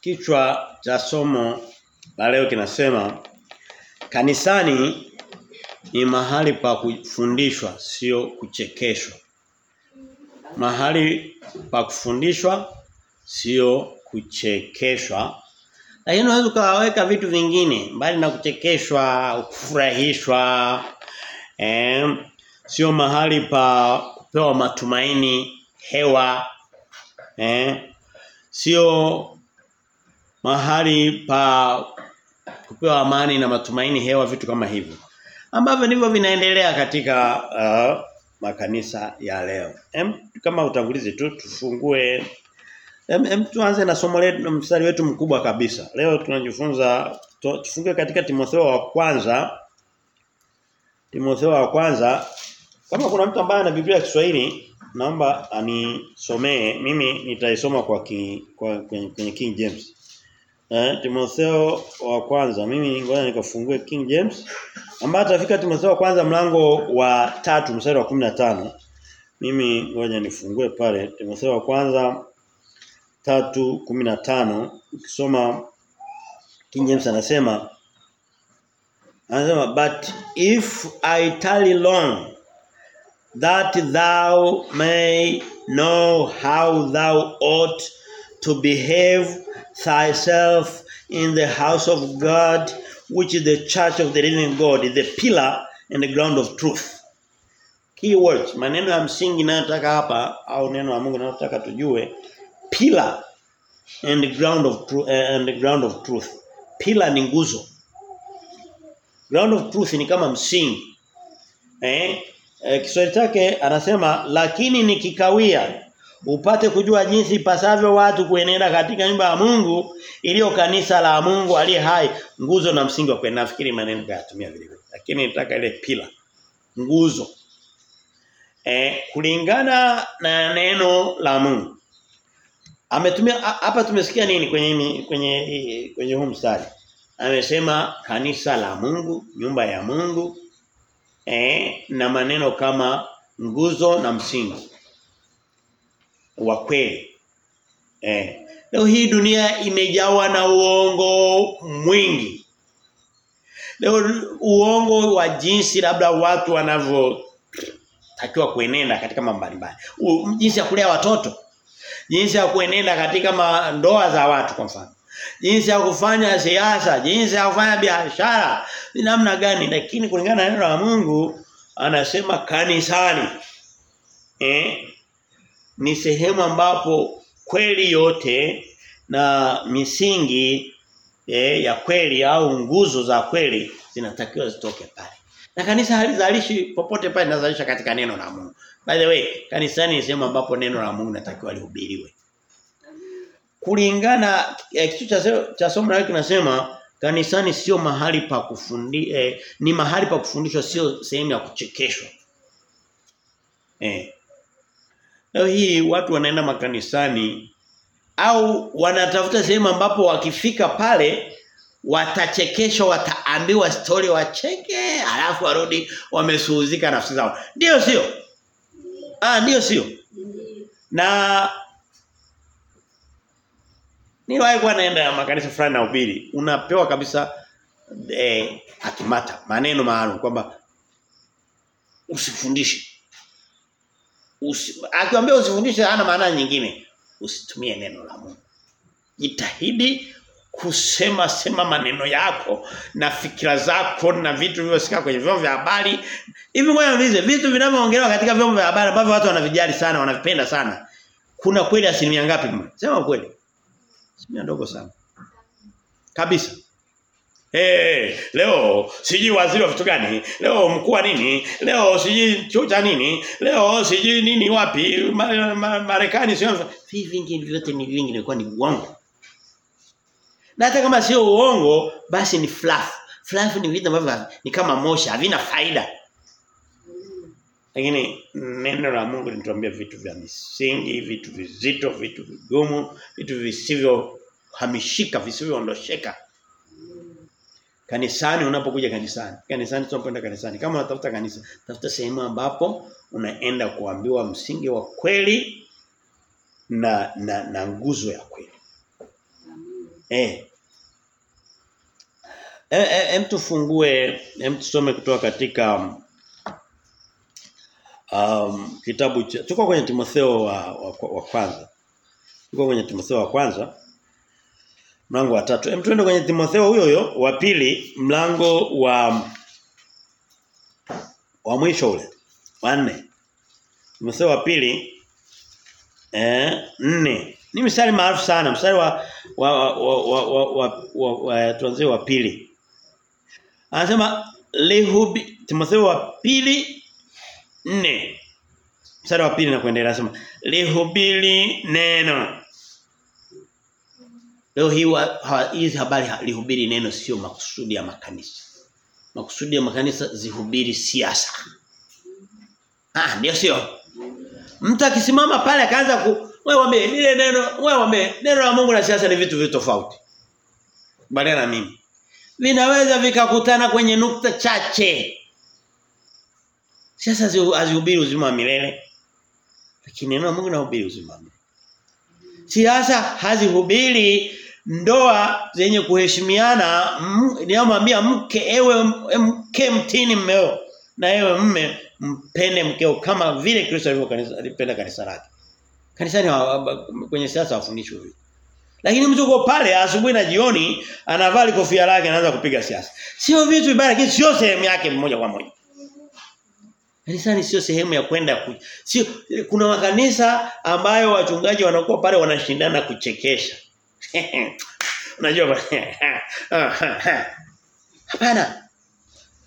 Kichwa cha somo la leo kinasema kanisani ni mahali pa kufundishwa sio kuchekeshwa. Mahali pa kufundishwa sio kuchekeshwa. Lakini unaweza ukaweka vitu vingine mbali na kuchekeshwa, kufurahishwa. Eh, sio mahali pa kupewa matumaini, hewa. Eh, sio mahali pa kupewa amani na matumaini hewa vitu kama hivyo ambavyo ndivyo vinaendelea katika uh, makanisa ya leo. Em, kama utangulizi tu tufungue em, em tuanze na somo letu mstari wetu mkubwa kabisa. Leo tunajifunza tufungue katika Timotheo wa kwanza Timotheo wa kwanza kama kuna mtu ambaye ana Biblia ya Kiswahili naomba anisomee mimi nitaisoma kwa, ki, kwa kwenye, kwenye King James. Eh, Timotheo wa kwanza. Mimi ngoja nikafungue King James. Ambaye atafika Timotheo wa kwanza mlango wa tatu mstari wa 15 mimi ngoja nifungue pale. Timotheo wa kwanza tatu kumi na tano. Ukisoma King James anasema anasema but if I tarry long that thou may know how thou ought to behave thyself in the house of God which is the church of the living God is the pillar and the ground of truth. Key words maneno ya msingi ninayotaka hapa au neno la Mungu ninalotaka tujue pillar and the ground of truth uh, and the ground of truth. Pillar ni nguzo. Ground of truth ni kama msingi. Eh eh, Kiswahili chake anasema lakini nikikawia upate kujua jinsi pasavyo watu kuenenda katika nyumba ya Mungu iliyo kanisa la Mungu aliye hai. Nguzo na msingi wa kwenda nafikiri maneno kayatumia vile vile lakini nataka ile pila nguzo. Eh kulingana na neno la Mungu. Ametumia hapa tumesikia nini kwenye kwenye kwenye huu mstari? Amesema kanisa la Mungu nyumba ya Mungu eh, na maneno kama nguzo na msingi wa kweli. Eh, leo hii dunia imejawa na uongo mwingi. Leo uongo wa jinsi labda watu wanavyo takiwa kuenenda katika mambo mbalimbali. Jinsi ya kulea watoto, jinsi ya kuenenda katika ndoa za watu kwa mfano. Jinsi ya kufanya siasa, jinsi ya kufanya biashara, ni namna gani lakini kulingana na neno la Mungu anasema kanisani eh ni sehemu ambapo kweli yote na misingi eh, ya kweli au nguzo za kweli zinatakiwa zitoke pale. Na kanisa halizalishi popote pale linazalisha katika neno la Mungu. By the way, kanisani ni sehemu ambapo neno la Mungu natakiwa lihubiriwe. Kulingana eh, kitu cha cha somo lake kinasema kanisani sio mahali pa kufundi eh, ni mahali pa kufundishwa sio sehemu ya kuchekeshwa. Eh. Leo hii watu wanaenda makanisani au wanatafuta sehemu ambapo wakifika pale watachekeshwa wataambiwa story wacheke alafu warudi wamesuhuzika nafsi zao. Ndio sio? Ah ndio sio. Na Niwahi kuwa naenda makanisa fulani na ubiri. Unapewa kabisa eh akimata maneno maalum kwamba usifundishe. Usi, akiwaambia usifundishe hana maana nyingine. Usitumie neno la Mungu. Jitahidi kusema sema maneno yako na fikira zako na vitu vilivyosikia kwenye vyombo vya habari. Hivi ngoja niulize vitu vinavyoongelewa katika vyombo vya habari ambavyo watu wanavijali sana, wanavipenda sana. Kuna kweli asilimia ngapi? Sema kweli. Asilimia ndogo sana. Kabisa. Hey, leo sijui waziri wa vitu gani, leo mkuu wa nini, leo sijui chuo cha nini, leo sijui nini wapi, ma, ma, ma, sio hivi vingi vyote ni vingi ilikuwa ni uongo. Na hata kama sio uongo basi ni fluff. Fluff ni vitu ambavyo ni kama mosha, havina faida. Lakini neno la Mungu linatuambia vitu vya misingi, vitu vizito, vitu vigumu, vitu visivyo hamishika, visivyoondosheka. Kanisani unapokuja kanisani. Kanisani tunapenda kanisani. Kama unatafuta kanisa, tafuta sehemu ambapo unaenda kuambiwa msingi wa kweli na na, na nguzo ya kweli. Eh. Em e, e, tufungue, em tusome kutoka katika um, kitabu cha tuko kwenye Timotheo wa, wa, wa kwanza. Tuko kwenye Timotheo wa kwanza mlango wa tatu. Hem tuende kwenye Timotheo huyo huyo wa pili mlango wa wa mwisho ule. Wa nne. Timotheo wa pili eh nne. Ni mstari maarufu sana, mstari wa wa wa wa wa, wa, wa, wa tuanze wa pili. Anasema lihubi Timotheo wa pili nne. Mstari wa pili na kuendelea anasema lihubiri neno. Leo hii hizi habari lihubiri neno sio makusudi ya makanisa. Makusudi ya makanisa zihubiri siasa. Ah, ndio sio. Mtu akisimama pale akaanza ku wewe wame lile neno wewe wame neno la Mungu na siasa ni vitu vitu tofauti. Badala na mimi. Vinaweza vikakutana kwenye nukta chache. Siasa hazihubiri uzima wa milele. Lakini neno la Mungu linahubiri uzima wa milele. Siasa hazihubiri ndoa zenye kuheshimiana ninamwambia mke ewe mke mtini mmeo na ewe mme mpende mkeo kama vile Kristo alivyo alipenda kanisa lake. Kanisani kwenye siasa wafundishwe hivyo. Lakini mtu uko pale asubuhi na jioni anavaa kofia lake anaanza kupiga siasa. Sio vitu vibaya lakini sio sehemu yake moja kwa moja. Kanisani sio sehemu ya kwenda ku... sio kuna makanisa ambayo wachungaji wanakuwa pale wanashindana kuchekesha. Unajua Hapana.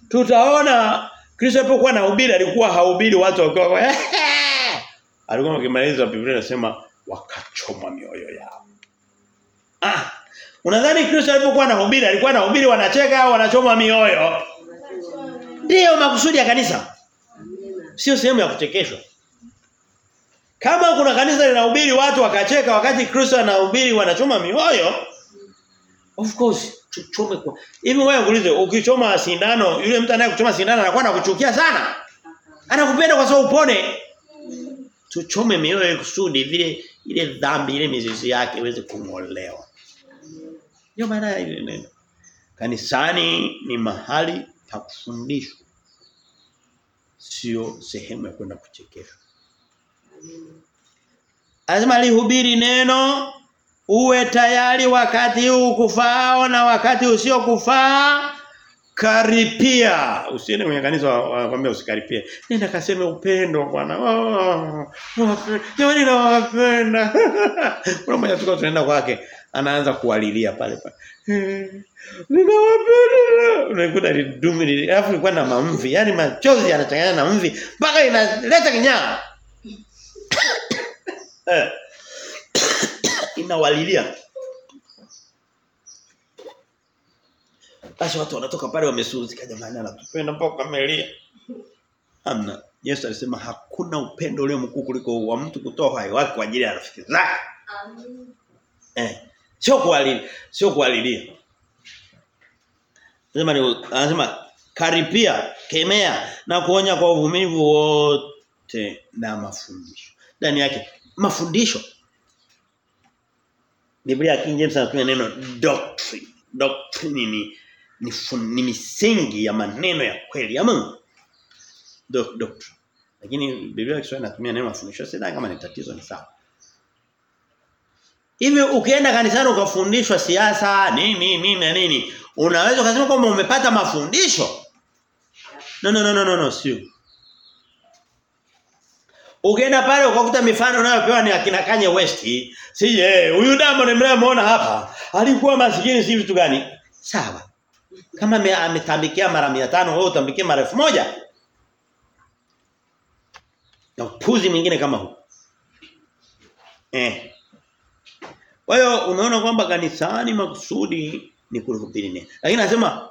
Tutaona Kristo alipokuwa anahubiri alikuwa hahubiri watu wakiwa alikuwa akimaliza Biblia inasema wakachoma mioyo yao. Ah, unadhani Kristo alipokuwa anahubiri alikuwa anahubiri wanacheka au wanachoma mioyo? Ndio makusudi ya kanisa. Sio sehemu ya kuchekeshwa. Kama kuna kanisa linahubiri watu wakacheka wakati Kristo anahubiri wanachoma mioyo, of course chochome kwa. Hivi wewe ungeulize ukichoma sindano yule mtu anayekuchoma sindano anakuwa anakuchukia sana. Anakupenda kwa sababu upone. Tuchome mioyo kusudi vile ile dhambi ile mizizi yake iweze kungolewa. Ndio maana ile neno. Kanisani ni mahali pa kufundishwa. Sio sehemu ya kwenda kuchekeshwa. Lazima lihubiri neno uwe tayari wakati huu kufaao na wakati usio kufaa karipia. Usiende kwenye kanisa wakwambia usikaripie. Nenda kaseme upendo bwana. Oh, jamani nawapenda. Kuna mmoja tukao tunaenda kwake anaanza kuwalilia pale pale. Ninawapenda. Unaikuta lidumi alafu ilikuwa na mamvi. Yani machozi yanachanganya na mvi mpaka inaleta kinyaa eh inawalilia. Basi watu wanatoka pale wamesuzika jamani anatupenda mpaka kamelia Amna. Yesu alisema hakuna upendo ulio mkuu kuliko wa mtu kutoa uhai wake kwa ajili ya rafiki zake. Amen eh sio kualilia sio kualilia Anasema anasema karipia kemea na kuonya kwa uvumilivu wote na mafundisho ndani yake mafundisho Biblia King James anatumia neno doctrine. Doctrine ni ni, ni misingi ya maneno ya kweli ya Mungu. Do, doctrine. Lakini Biblia Kiswahili inatumia neno mafundisho sasa kama ni tatizo ni sawa. Hivi ukienda kanisani ukafundishwa siasa nini nini na nini, unaweza kusema kwamba umepata mafundisho? No no no no no, no sio. Ukienda pale ukakuta mifano unayopewa ni akina Kanye West. Si ye, huyu Diamond mnayemuona hapa alikuwa masikini si vitu gani? Sawa. Kama ametambikia mara 500 wewe utambikie mara 1000. Na upuzi mwingine kama huu. Eh. Kwa hiyo unaona kwamba kanisani makusudi ni kuhubiri neno. Lakini anasema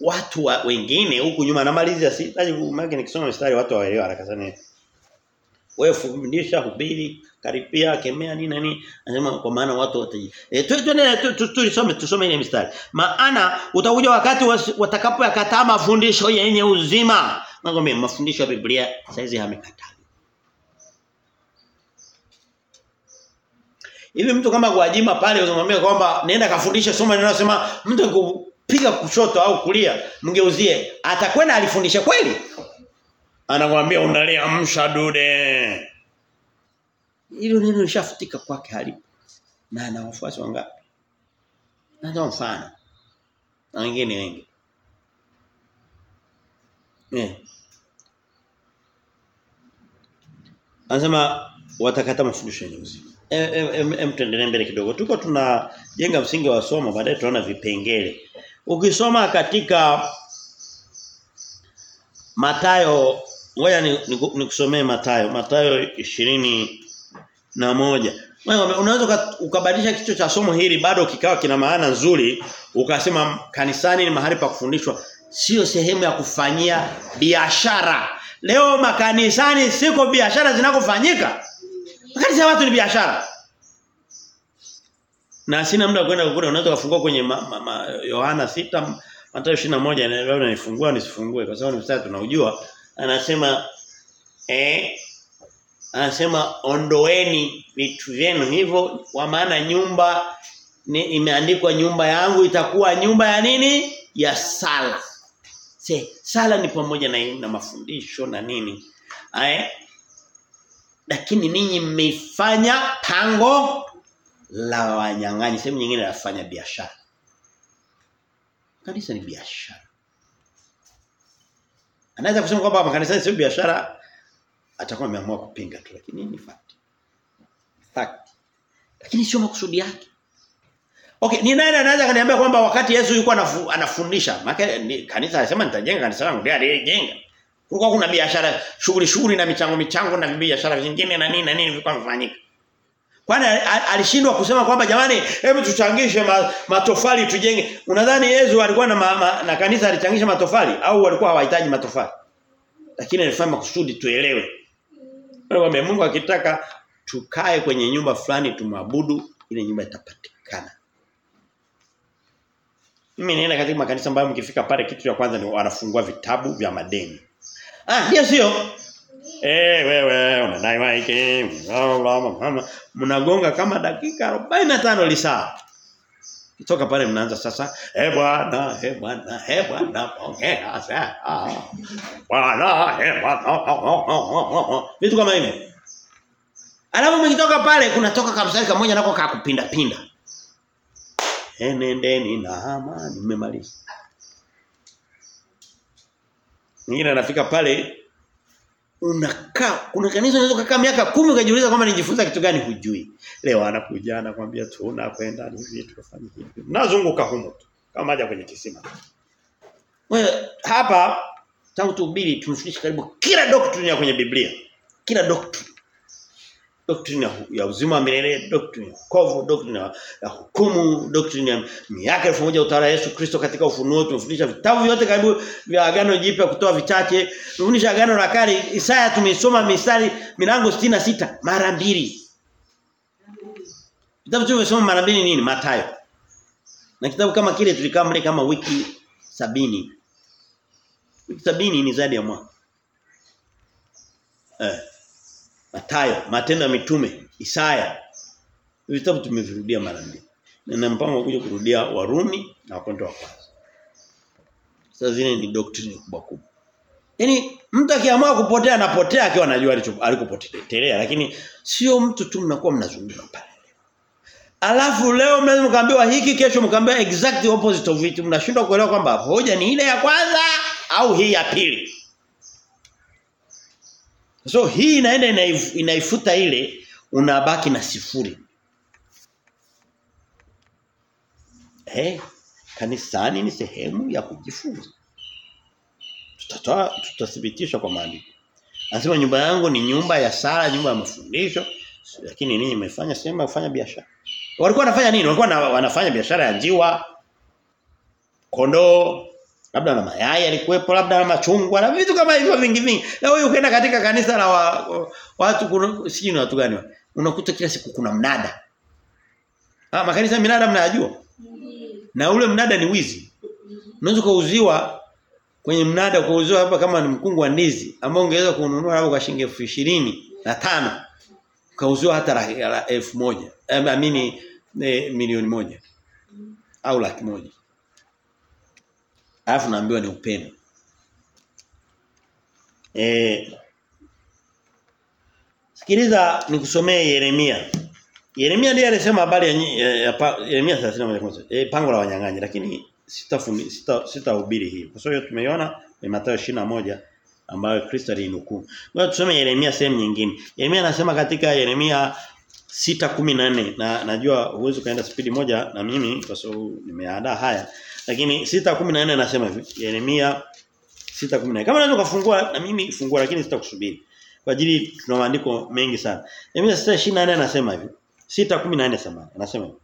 watu wa, wengine huku nyuma namalizia sitaji maana nikisoma mstari watu waelewa haraka sana. Wewe fundisha hubiri karipia kemea nini nani. anasema kwa maana watu wataji. E, tuende tusome tusome ile mistari. Maana utakuja wakati watakapoyakataa mafundisho yenye uzima. Nakwambia mafundisho ya Biblia saizi hamekataa. Hivi mtu kama Gwajima pale unamwambia kwamba nenda kafundishe somo linalosema mtu kupiga kushoto au kulia mgeuzie atakwenda alifundisha kweli? Anakuambia unalia amsha dude. Hilo neno lishafutika kwake halipo. Na ana wafuasi wangapi? Ndio mfano. Na wengine wengi. Eh. Anasema watakata mafundisho yenye uzima. Em tuendelee mbele kidogo. Tuko tunajenga msingi wa somo baadaye tunaona vipengele. Ukisoma katika Matayo ngoja nikusomee ni, ni Matayo Matayo ishirini na moja. Unaweza ukabadilisha kichwa cha somo hili bado kikawa kina maana nzuri ukasema kanisani ni mahali pa kufundishwa sio sehemu ya kufanyia biashara. Leo makanisani siko biashara zinakofanyika. Makanisa ya watu ni biashara. Na sina muda kwenda kukuna unaweza kufungua kwenye Yohana 6 Mathayo 21 na leo nifungua nisifungue kwa sababu ni mstari tunaujua anasema eh anasema ondoeni vitu vyenu. Hivyo kwa maana nyumba ni, imeandikwa nyumba yangu itakuwa nyumba ya nini? Ya sala. Se, sala ni pamoja na, na mafundisho na nini. Ae? lakini ninyi mmeifanya pango la wanyang'anyi. Sehemu nyingine nafanya biashara. Kanisa ni biashara anaweza kusema kwamba makanisa sio biashara. Atakuwa ameamua kupinga tu lakini ni fact. Fact. Lakini sio makusudi yake. Okay, ni nani anaweza kaniambia kwamba wakati Yesu yuko anafu, anafundisha, maana kanisa anasema nitajenga kanisa langu, ndio alijenga. Kulikuwa kuna biashara, shughuli shughuli na michango michango na biashara vingine na nini na nini vilikuwa vinafanyika. Kwani alishindwa kusema kwamba jamani, hebu tuchangishe ma, matofali tujenge. Unadhani Yesu alikuwa na, ma, ma, na kanisa alichangisha matofali au walikuwa hawahitaji matofali? Lakini alifanya makusudi tuelewe. Kwa Mungu akitaka tukae kwenye nyumba fulani tumwabudu, ile nyumba itapatikana. Mimi nienda katika makanisa ambayo mkifika pale kitu cha kwanza ni wanafungua vitabu vya madeni. Ah, ndio sio? Eh wewe unadai wiki. Mnagonga kama dakika 45 lisa Kitoka pale mnaanza sasa, eh bwana, eh bwana, eh bwana, ongea sasa. Bwana, eh bwana. Vitu kama hivi. Alafu mkitoka pale kunatoka kamsari kamoja nako kakupinda pinda. Enendeni na amani mmemaliza. Mwingine anafika pale unakaa kuna kanisa unaweza kukaa miaka kumi ukajiuliza kwamba nijifunza kitu gani hujui. Leo anakuja anakuambia tunakwenda hivi tukafanya hivi. Mnazunguka humo tu kama haja kwenye kisima. Wewe hapa tangu tuhubiri tumefundisha karibu kila doctrine ya kwenye Biblia. Kila doctrine doctrine ya, uzima milele, doctrine ya wokovu, doctrine ya, hukumu, doctrine ya miaka 1000 utawala Yesu Kristo katika ufunuo. Tumefundisha vitabu vyote karibu vya agano jipya kutoa vichache. Tumefundisha agano la kale. Isaya tumesoma mistari milango 66 mara mbili. Vitabu tumesoma mara mbili nini? Mathayo. Na kitabu kama kile tulikaa mle kama wiki sabini Wiki sabini ni zaidi ya mwaka. Eh. Mathayo, Matendo ya Mitume, Isaya. Vitabu tumevirudia mara mbili. Na na mpango kuja kurudia Warumi na Wakorintho wa kwanza. Sasa zile ni doctrine kubwa kubwa. Yaani mtu akiamua kupotea anapotea akiwa anajua alikopotelea lakini sio mtu tu mnakuwa mnazunguka pale. Alafu leo mnaweza mkaambiwa hiki kesho mkaambiwa exact opposite of it mnashindwa kuelewa kwamba hoja ni ile ya kwanza au hii ya pili. So hii inaenda inaif, inaifuta ile unabaki na sifuri. Eh, kanisani ni sehemu ya kujifunza. Tutatoa tutathibitisha kwa maandiko. Anasema nyumba yangu ni nyumba ya sala, nyumba ya mafundisho, lakini ninyi mmefanya sehemu ya kufanya biashara. Walikuwa wanafanya nini? Walikuwa na, wanafanya biashara ya njiwa, kondoo, labda na mayai alikuwepo labda na machungwa na vitu kama hivyo vingi vingi leo wewe ukienda katika kanisa la wa, watu kuna sijui ni watu gani unakuta kila siku kuna mnada ah makanisa mnada mnayajua na ule mnada ni wizi unaweza kuuziwa kwenye mnada kuuziwa hapa kama ni mkungu wa ndizi ambao ungeweza kununua hapo kwa shilingi elfu ishirini na tano Kauziwa hata la, la elfu moja. Eh, amini eh, milioni moja. Au laki moja. Alafu naambiwa ni upendo. Eh Sikiliza nikusomee Yeremia. Yeremia ndiye alisema habari ya, Yeremia 31 eh pango la wanyang'anyi lakini sitahubiri sita, sitahubiri hii. Kwa sababu tumeiona ni Mathayo 21 ambayo Kristo alinukuu. Ngoja tusome Yeremia sehemu nyingine. Yeremia anasema katika Yeremia 6:14 na najua huwezi kaenda spidi moja na mimi kwa sababu nimeandaa haya. Lakini 6:14 anasema hivi Yeremia 6:14 kama unaweza kufungua na mimi fungua lakini sitakusubiri. Kwa ajili tuna maandiko mengi sana. Yeremia 6:24 anasema hivi 6:14 samani anasema hivi.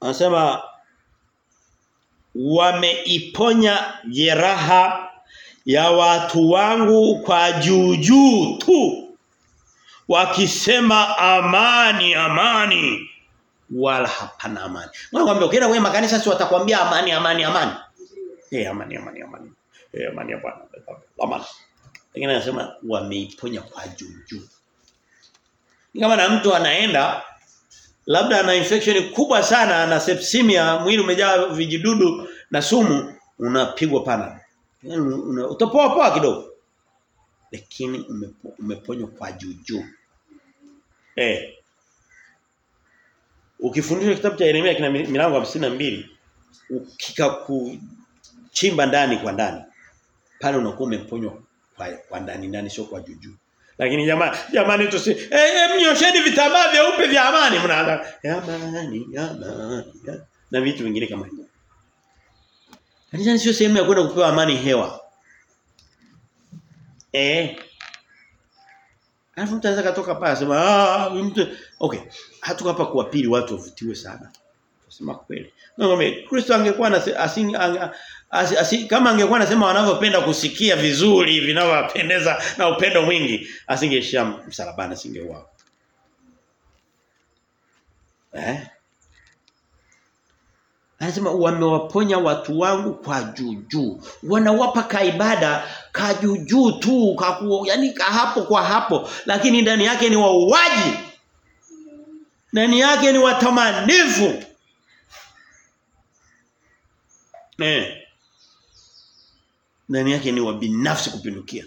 Anasema wameiponya jeraha ya watu wangu kwa juujuu tu wakisema amani amani wala hapana amani. Mbona kwambia ukienda kwenye makanisa si watakwambia amani amani amani. Eh amani amani amani. Eh amani ya Bwana. Amani. Lakini anasema wameiponya kwa juu Ni kama na mtu anaenda labda ana infection kubwa sana na sepsimia mwili umejaa vijidudu na sumu unapigwa pana. Yaani utapoa poa kidogo. Lakini umepo, umeponywa kwa juujuu. Eh. Ukifundisha kitabu cha Yeremia kina milango 52 ukika kuchimba ndani kwa ndani pale unakuwa umeponywa kwa, kwa ndani ndani sio kwa juujuu. Lakini jamani jamani tusi eh, eh mnyosheni vitambaa vyeupe vya amani mnaanza amani amani na vitu vingine kama hivyo. Kanisa sio sehemu ya kwenda kupewa amani hewa. Eh. Alafu mtu anaweza katoka pale sema ah mtu okay hatuko hapa kuwapili watu wavutiwe sana. Kusema kweli. Ngombe Kristo angekuwa asing asi, asi, kama angekuwa anasema wanavyopenda kusikia vizuri vinavyopendeza na upendo mwingi asingeishia msalabani asingeuawa. Eh? Anasema wamewaponya watu wangu kwa juujuu. Wanawapa kaibada ka juujuu tu kaku, yani ka hapo kwa hapo lakini ndani yake ni wauaji. Ndani yake ni watamanifu. Eh. Ndani yake ni wabinafsi kupindukia.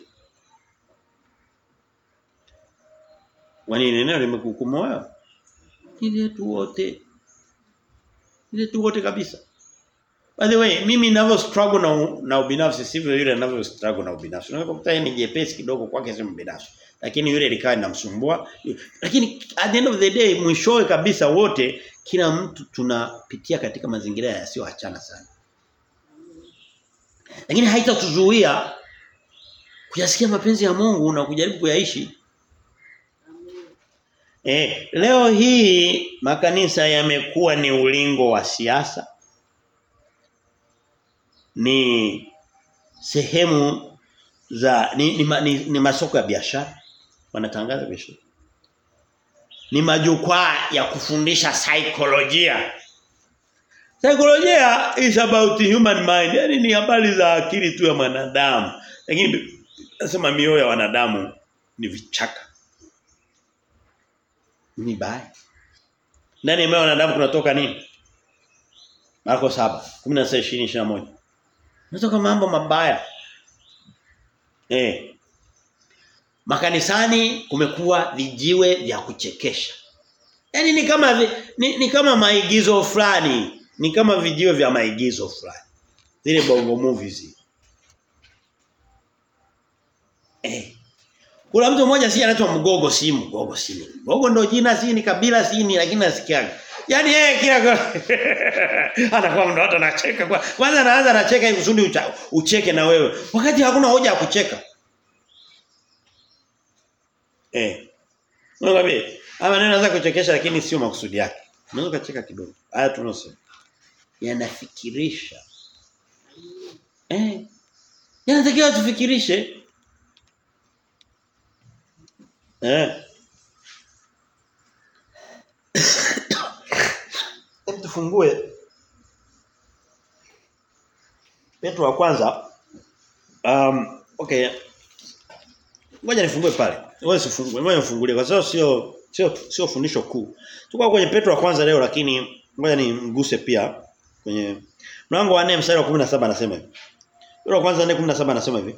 Wani neno limekuhukumu wewe? Ile tu wote. Ile tu wote kabisa. By the way, mimi ninavyo struggle na na ubinafsi sivyo yule ninavyo struggle na ubinafsi. Unaweza kukuta ni jepesi kidogo kwake sio mbinafsi. Lakini yule likawa linamsumbua. Lakini at the end of the day mwishowe kabisa wote kila mtu tunapitia katika mazingira yasiyoachana sana. Lakini haitatuzuia kuyasikia mapenzi ya Mungu na kujaribu kuyaishi. Eh, leo hii makanisa yamekuwa ni ulingo wa siasa. Ni sehemu za ni, ni, ni, ni masoko ya biashara. Wanatangaza biashara. Ni majukwaa ya kufundisha saikolojia. Saikolojia is about human mind. Yaani ni habari za akili tu ya mwanadamu. Lakini nasema mioyo ya wanadamu ni vichaka. Ni baya. Ndani ya wanadamu kunatoka nini? Marko 7, 16 21. Natoka mambo mabaya. Eh. Makanisani kumekuwa vijiwe vya kuchekesha. Yaani ni kama vi, ni, ni kama maigizo fulani, ni kama vijiwe vya maigizo fulani. Zile bongo movies. Eh. Kuna mtu mmoja si anaitwa Mgogo si Mgogo si. Mgogo ndio jina si ni kabila si ni lakini nasikiaga. Yaani yeye kila anakuwa mtu hata anacheka kwa kwanza anaanza anacheka ili kusudi ucha, ucheke na wewe. Wakati hakuna hoja ya kucheka. Eh. Unakwambia, ama neno anaweza kuchekesha lakini sio makusudi yake. Unaweza kucheka kidogo. Haya tunasema. Yanafikirisha. Eh. Yanatakiwa tufikirishe. Eh. Tufungue Petro wa kwanza um okay Ngoja nifungue pale. Wewe usifungue. Ngoja nifungulie kwa sababu sio sio sio fundisho kuu. Tuko kwenye Petro wa kwanza leo lakini ngoja nimguse pia kwenye mlango wa 4 mstari wa 17 anasema hivi. Petro wa kwanza 4:17 anasema hivi.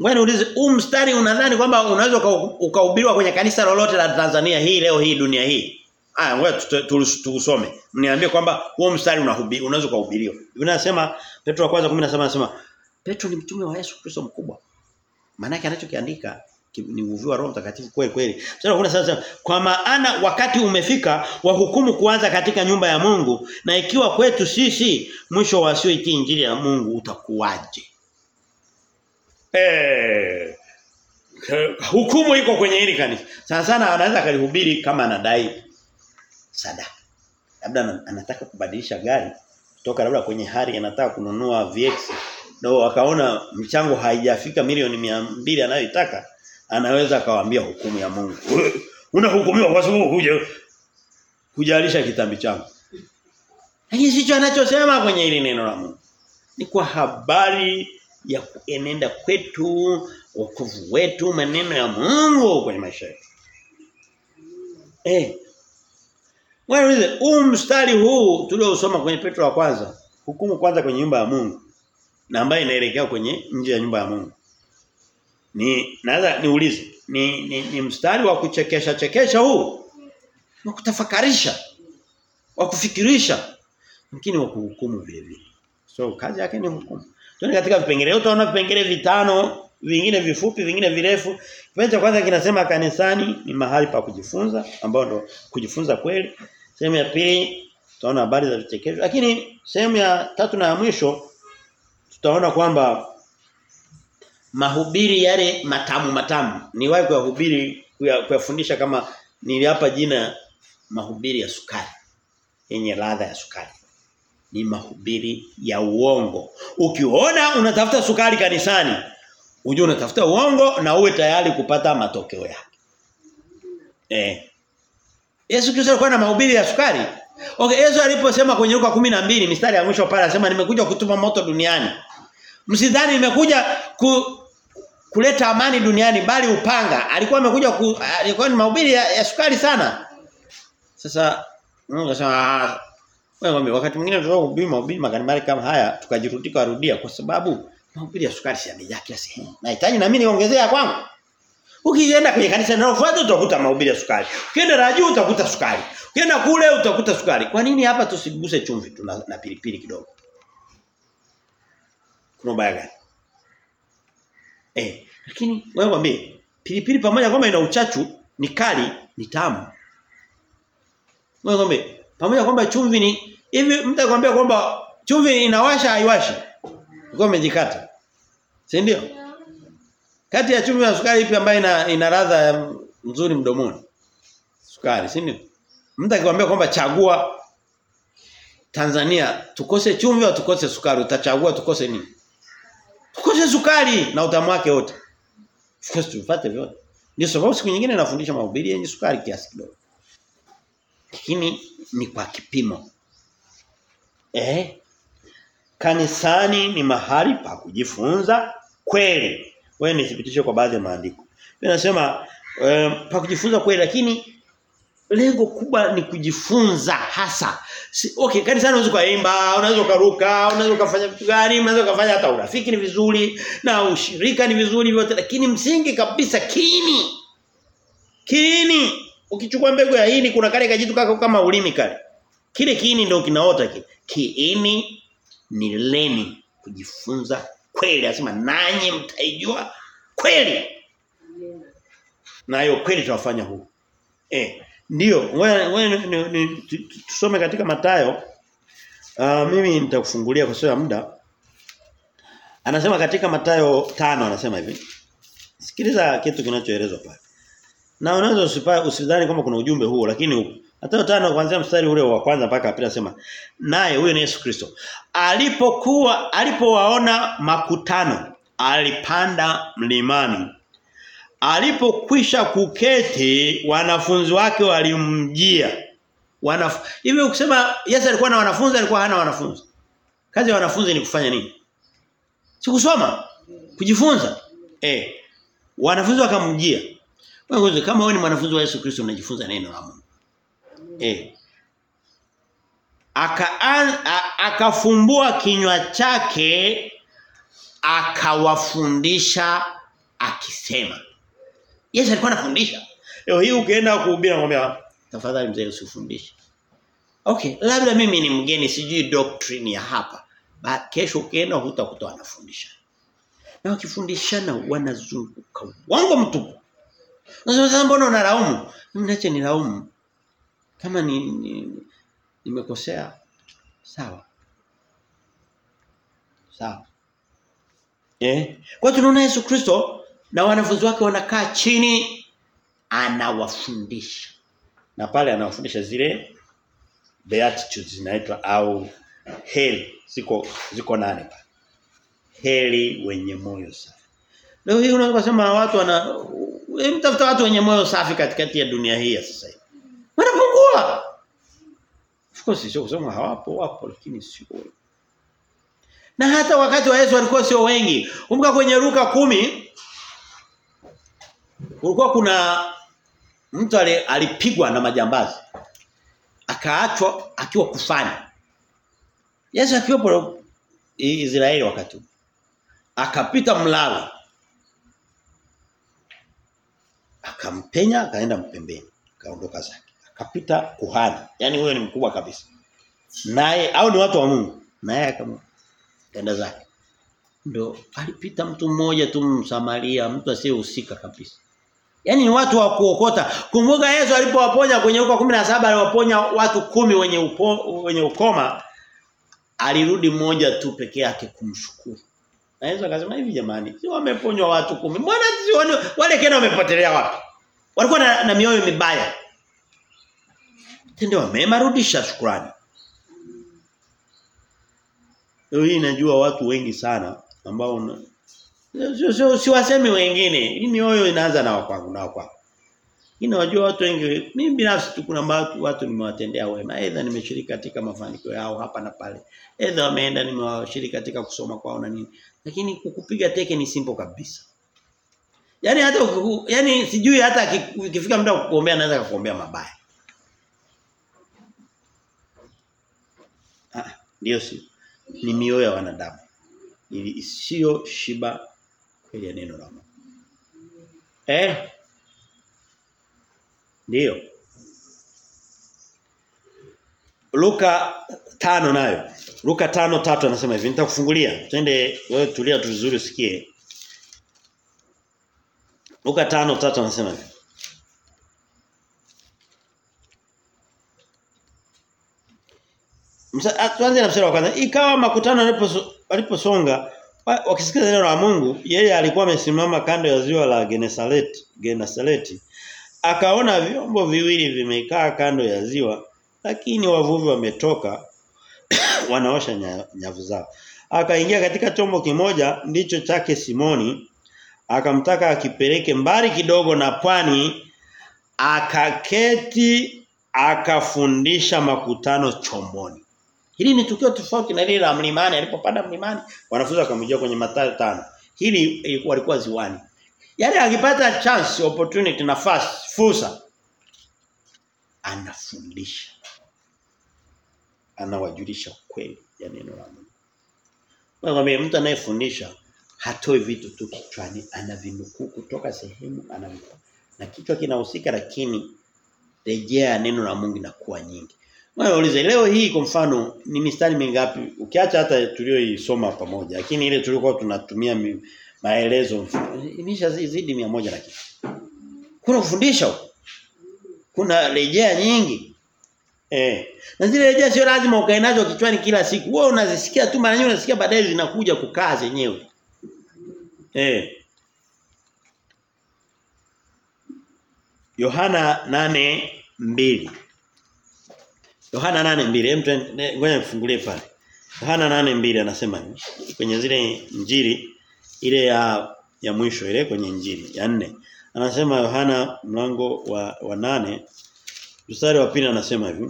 Ngoja niulize, huu mstari unadhani kwamba unaweza ukahubiriwa kwenye kanisa lolote la Tanzania hii leo hii dunia hii? Haya ngoja tuusome. Mniambie kwamba huo mstari unahubiri unaweza kuhubiriwa. Biblia inasema Petro wa kwanza 17 anasema Petro ni mtume wa Yesu Kristo mkubwa. Maana yake anachokiandika ni uvuvio wa Roho Mtakatifu kweli kweli. Sasa kuna sasa kwa maana wakati umefika wa hukumu kuanza katika nyumba ya Mungu na ikiwa kwetu sisi mwisho wasioitii injili ya Mungu utakuwaje? Eh hukumu iko kwenye hili kanisa. Sana sana anaweza kalihubiri kama anadai sadaka. Labda anataka kubadilisha gari kutoka labda kwenye hali anataka kununua VX ndio akaona mchango haijafika milioni mbili anayoitaka anaweza akawaambia hukumu ya Mungu. Unahukumiwa kwa sababu huja kujalisha kitambi changu. Lakini sicho anachosema kwenye hili neno la Mungu. Ni kwa habari ya kuenenda kwetu, wokovu wetu, maneno ya Mungu kwenye maisha yetu. Eh. Wewe huu mstari huu tuliosoma kwenye Petro wa kwanza, hukumu kwanza kwenye nyumba ya Mungu na ambayo inaelekea kwenye nje ya nyumba ya Mungu. Ni naweza niulize, ni, ni ni mstari wa kuchekesha chekesha huu? Wa kutafakarisha, wa kufikirisha, lakini wa kuhukumu vile vile. So kazi yake ni hukumu. Tuone katika vipengele. Utaona vipengele vitano, vingine vifupi, vingine virefu. Kipengele cha kwanza kinasema kanisani ni mahali pa kujifunza, ambao ndo kujifunza kweli. Sehemu ya pili tutaona habari za vichekesho. Lakini sehemu ya tatu na ya mwisho tutaona kwamba mahubiri yale matamu matamu ni wapi kuhubiri kuyafundisha kama niliapa jina mahubiri ya sukari yenye ladha ya sukari ni mahubiri ya uongo ukiona unatafuta sukari kanisani ujue unatafuta uongo na uwe tayari kupata matokeo yake eh Yesu Kristo alikuwa na mahubiri ya sukari Okay, Yesu aliposema kwenye Luka 12 mistari ya mwisho pale anasema nimekuja kutuma moto duniani. Msidhani nimekuja ku, kuleta amani duniani bali upanga. Alikuwa amekuja ku, alikuwa ni mahubiri ya, ya sukari sana. Sasa Mungu anasema wewe wakati mwingine tunataka kuhubiri mahubiri magani kama haya tukajirudika warudia kwa sababu mahubiri ya sukari si yamejaa kila sehemu. Nahitaji na mimi niongezea kwangu. Ukienda kwenye kanisa linalofuata utakuta mahubiri ya sukari. Ukienda rajuu utakuta sukari. Ukienda kule utakuta sukari. Kwa nini hapa tusiguse chumvi tu na, na pilipili kidogo? Kuna ubaya gani? Eh, lakini wewe mwambie pilipili pamoja kwamba ina uchachu ni kali, ni tamu. Wewe mwambie pamoja kwamba chumvi ni hivi mtu akwambia kwamba chumvi inawasha haiwashi. Uko umejikata. Si ndio? Kati ya chumvi na sukari ipi ambayo ina, ina ladha nzuri mdomoni? Sukari, si ndio? Mtu akikwambia kwamba chagua Tanzania tukose chumvi au tukose sukari utachagua tukose nini? Tukose sukari na utamu wake wote. Of course tufuate vyote. Ndio sababu siku nyingine nafundisha mahubiri yenye sukari kiasi kidogo. Lakini ni kwa kipimo. Eh? Kanisani ni mahali pa kujifunza kweli. Wewe nithibitishe kwa baadhi ya maandiko. Nasema eh, pa kujifunza kweli lakini lengo kubwa ni kujifunza hasa. Si, okay, kanisani unaweza kuimba, unaweza kuruka, unaweza kufanya vitu gani, unaweza kufanya hata urafiki ni vizuri na ushirika ni vizuri vyote lakini msingi kabisa kini. Kiini. Ukichukua mbegu ya hini kuna kale kajitu kako kama ulimi kale. Kile kiini ndio kinaota kile. Kiini ni leni kujifunza kweli asema nanyi mtaijua kweli. Na hiyo kweli tunafanya huu. Eh, ndio, wewe tusome katika Matayo. Uh, mimi nitakufungulia kwa sababu ya muda. Anasema katika Matayo tano anasema hivi. Sikiliza kitu kinachoelezwa pale. Na unaweza usidhani kama kuna ujumbe huo lakini upo. Tano kuanzia mstari ule wa kwanza mpaka pili anasema naye huyo ni Yesu Kristo. Alipokuwa alipowaona makutano alipanda mlimani Alipokwisha kuketi wanafunzi wake walimjia. Wanaf... Hivi ukisema Yesu alikuwa na wanafunzi alikuwa hana wanafunzi. Kazi ya wanafunzi ni kufanya nini? Si kusoma, kujifunza. Eh. Wanafunzi wakamjia. Wewe kama wewe ni mwanafunzi wa Yesu Kristo unajifunza neno la Mungu. Eh. Aka akafumbua kinywa chake akawafundisha akisema. Yesu alikuwa anafundisha. Leo hii ukienda kuhubiri ngombe tafadhali mzee usifundishe. Okay, labda mimi ni mgeni sijui doctrine ya hapa. Ba, kesho ukienda hutakuta anafundisha Na wakifundishana wanazunguka. Wango mtupu. Unasema mbona unalaumu? Mimi niache nilaumu. Kama ni, ni nimekosea sawa. Sawa. Eh? Kwa tunaona Yesu Kristo na wanafunzi wake wanakaa chini anawafundisha. Na pale anawafundisha zile beatitudes zinaitwa au heri ziko ziko nane pale. Heri wenye moyo safi. Leo hii unaweza kusema watu wana mtafuta watu wenye moyo safi katikati ya dunia hii ya sasa hivi. Wanapungua. Of course sio kusema hawapo wapo lakini sio. Na hata wakati wa Yesu walikuwa sio wengi. Kumbuka kwenye Luka kumi kulikuwa kuna mtu alipigwa na majambazi. Akaachwa akiwa kufanya. Yesu akiwepo Israeli wakati akapita mlawi akampenya akaenda mpembeni akaondoka zake akapita kuhani yani huyo ni mkubwa kabisa naye au ni watu wa Mungu naye akaenda zake ndo alipita mtu mmoja tu msamaria mtu asiyehusika kabisa Yaani ni watu wa kuokota. Kumbuka Yesu alipowaponya kwenye huko 17 aliwaponya watu kumi wenye upo, wenye ukoma alirudi mmoja tu peke yake kumshukuru. Na Yesu akasema hivi jamani, si wameponywa watu kumi. Mbona sioni wale kena wamepotelea wapi? Walikuwa na, na mioyo mibaya. Tende wamema rudisha shukrani. Leo hii najua watu wengi sana ambao Sio sio siwasemi wengine. Hii mioyo inaanza na kwangu na kwako. Ina wajua watu wengi mimi binafsi tu kuna watu watu nimewatendea wema. Aidha nimeshiriki katika mafanikio yao hapa na pale. Aidha wameenda nimewashiriki katika kusoma kwao na nini. Lakini kukupiga teke ni simple kabisa. Yaani hata yani sijui hata ikifika muda kukuombea anaweza kukuombea mabaya. Ah, ndio si. Ni mioyo ya wanadamu. Ili Isiyo shiba kweli ya neno la Mungu. Eh? Ndio. Luka tano nayo. Luka tano tatu anasema hivi, nitakufungulia. Twende wewe tulia tu vizuri usikie. Luka tano tatu anasema hivi. Tuanze na mstari wa kwanza. Ikawa makutano waliposonga wakisikiliza neno la Mungu, yeye alikuwa amesimama kando ya ziwa la Genesareti, Genesareti. Akaona vyombo viwili vimekaa kando ya ziwa, lakini wavuvi wametoka wanaosha nyavu zao. Akaingia katika chombo kimoja ndicho chake Simoni, akamtaka akipeleke mbali kidogo na pwani, akaketi akafundisha makutano chomboni. Hili ni tukio tofauti na lile la mlimani alipopanda mlimani wanafunzi wakamjia kwenye Mathayo tano. Hili ilikuwa alikuwa ziwani. Yaani akipata chance opportunity nafasi fursa anafundisha. Anawajulisha kweli ya neno la Mungu. Mtu anayefundisha hatoi vitu tu kichwani anavinukuu kutoka sehemu anavinukuu Na kichwa kinahusika lakini rejea neno la Mungu na kuwa nyingi. Wewe ulize leo hii kwa mfano ni mistari mingapi? Ukiacha hata tulioisoma pamoja, lakini ile tulikuwa tunatumia maelezo imesha zidi 100 na kitu. Kuna kufundisha. Kuna rejea nyingi. Eh. Na zile rejea sio lazima ukae nazo kichwani kila siku. Wewe unazisikia tu mara nyingi unasikia baadaye zinakuja kukaa zenyewe. Eh. Yohana 8:2 Yohana 8:2 hem ngoja nifungulie pale. Yohana 8:2 anasema kwenye zile njiri ile ya ya mwisho ile kwenye njiri ya nne Anasema Yohana mlango wa, wa nane mstari wa pili anasema hivi.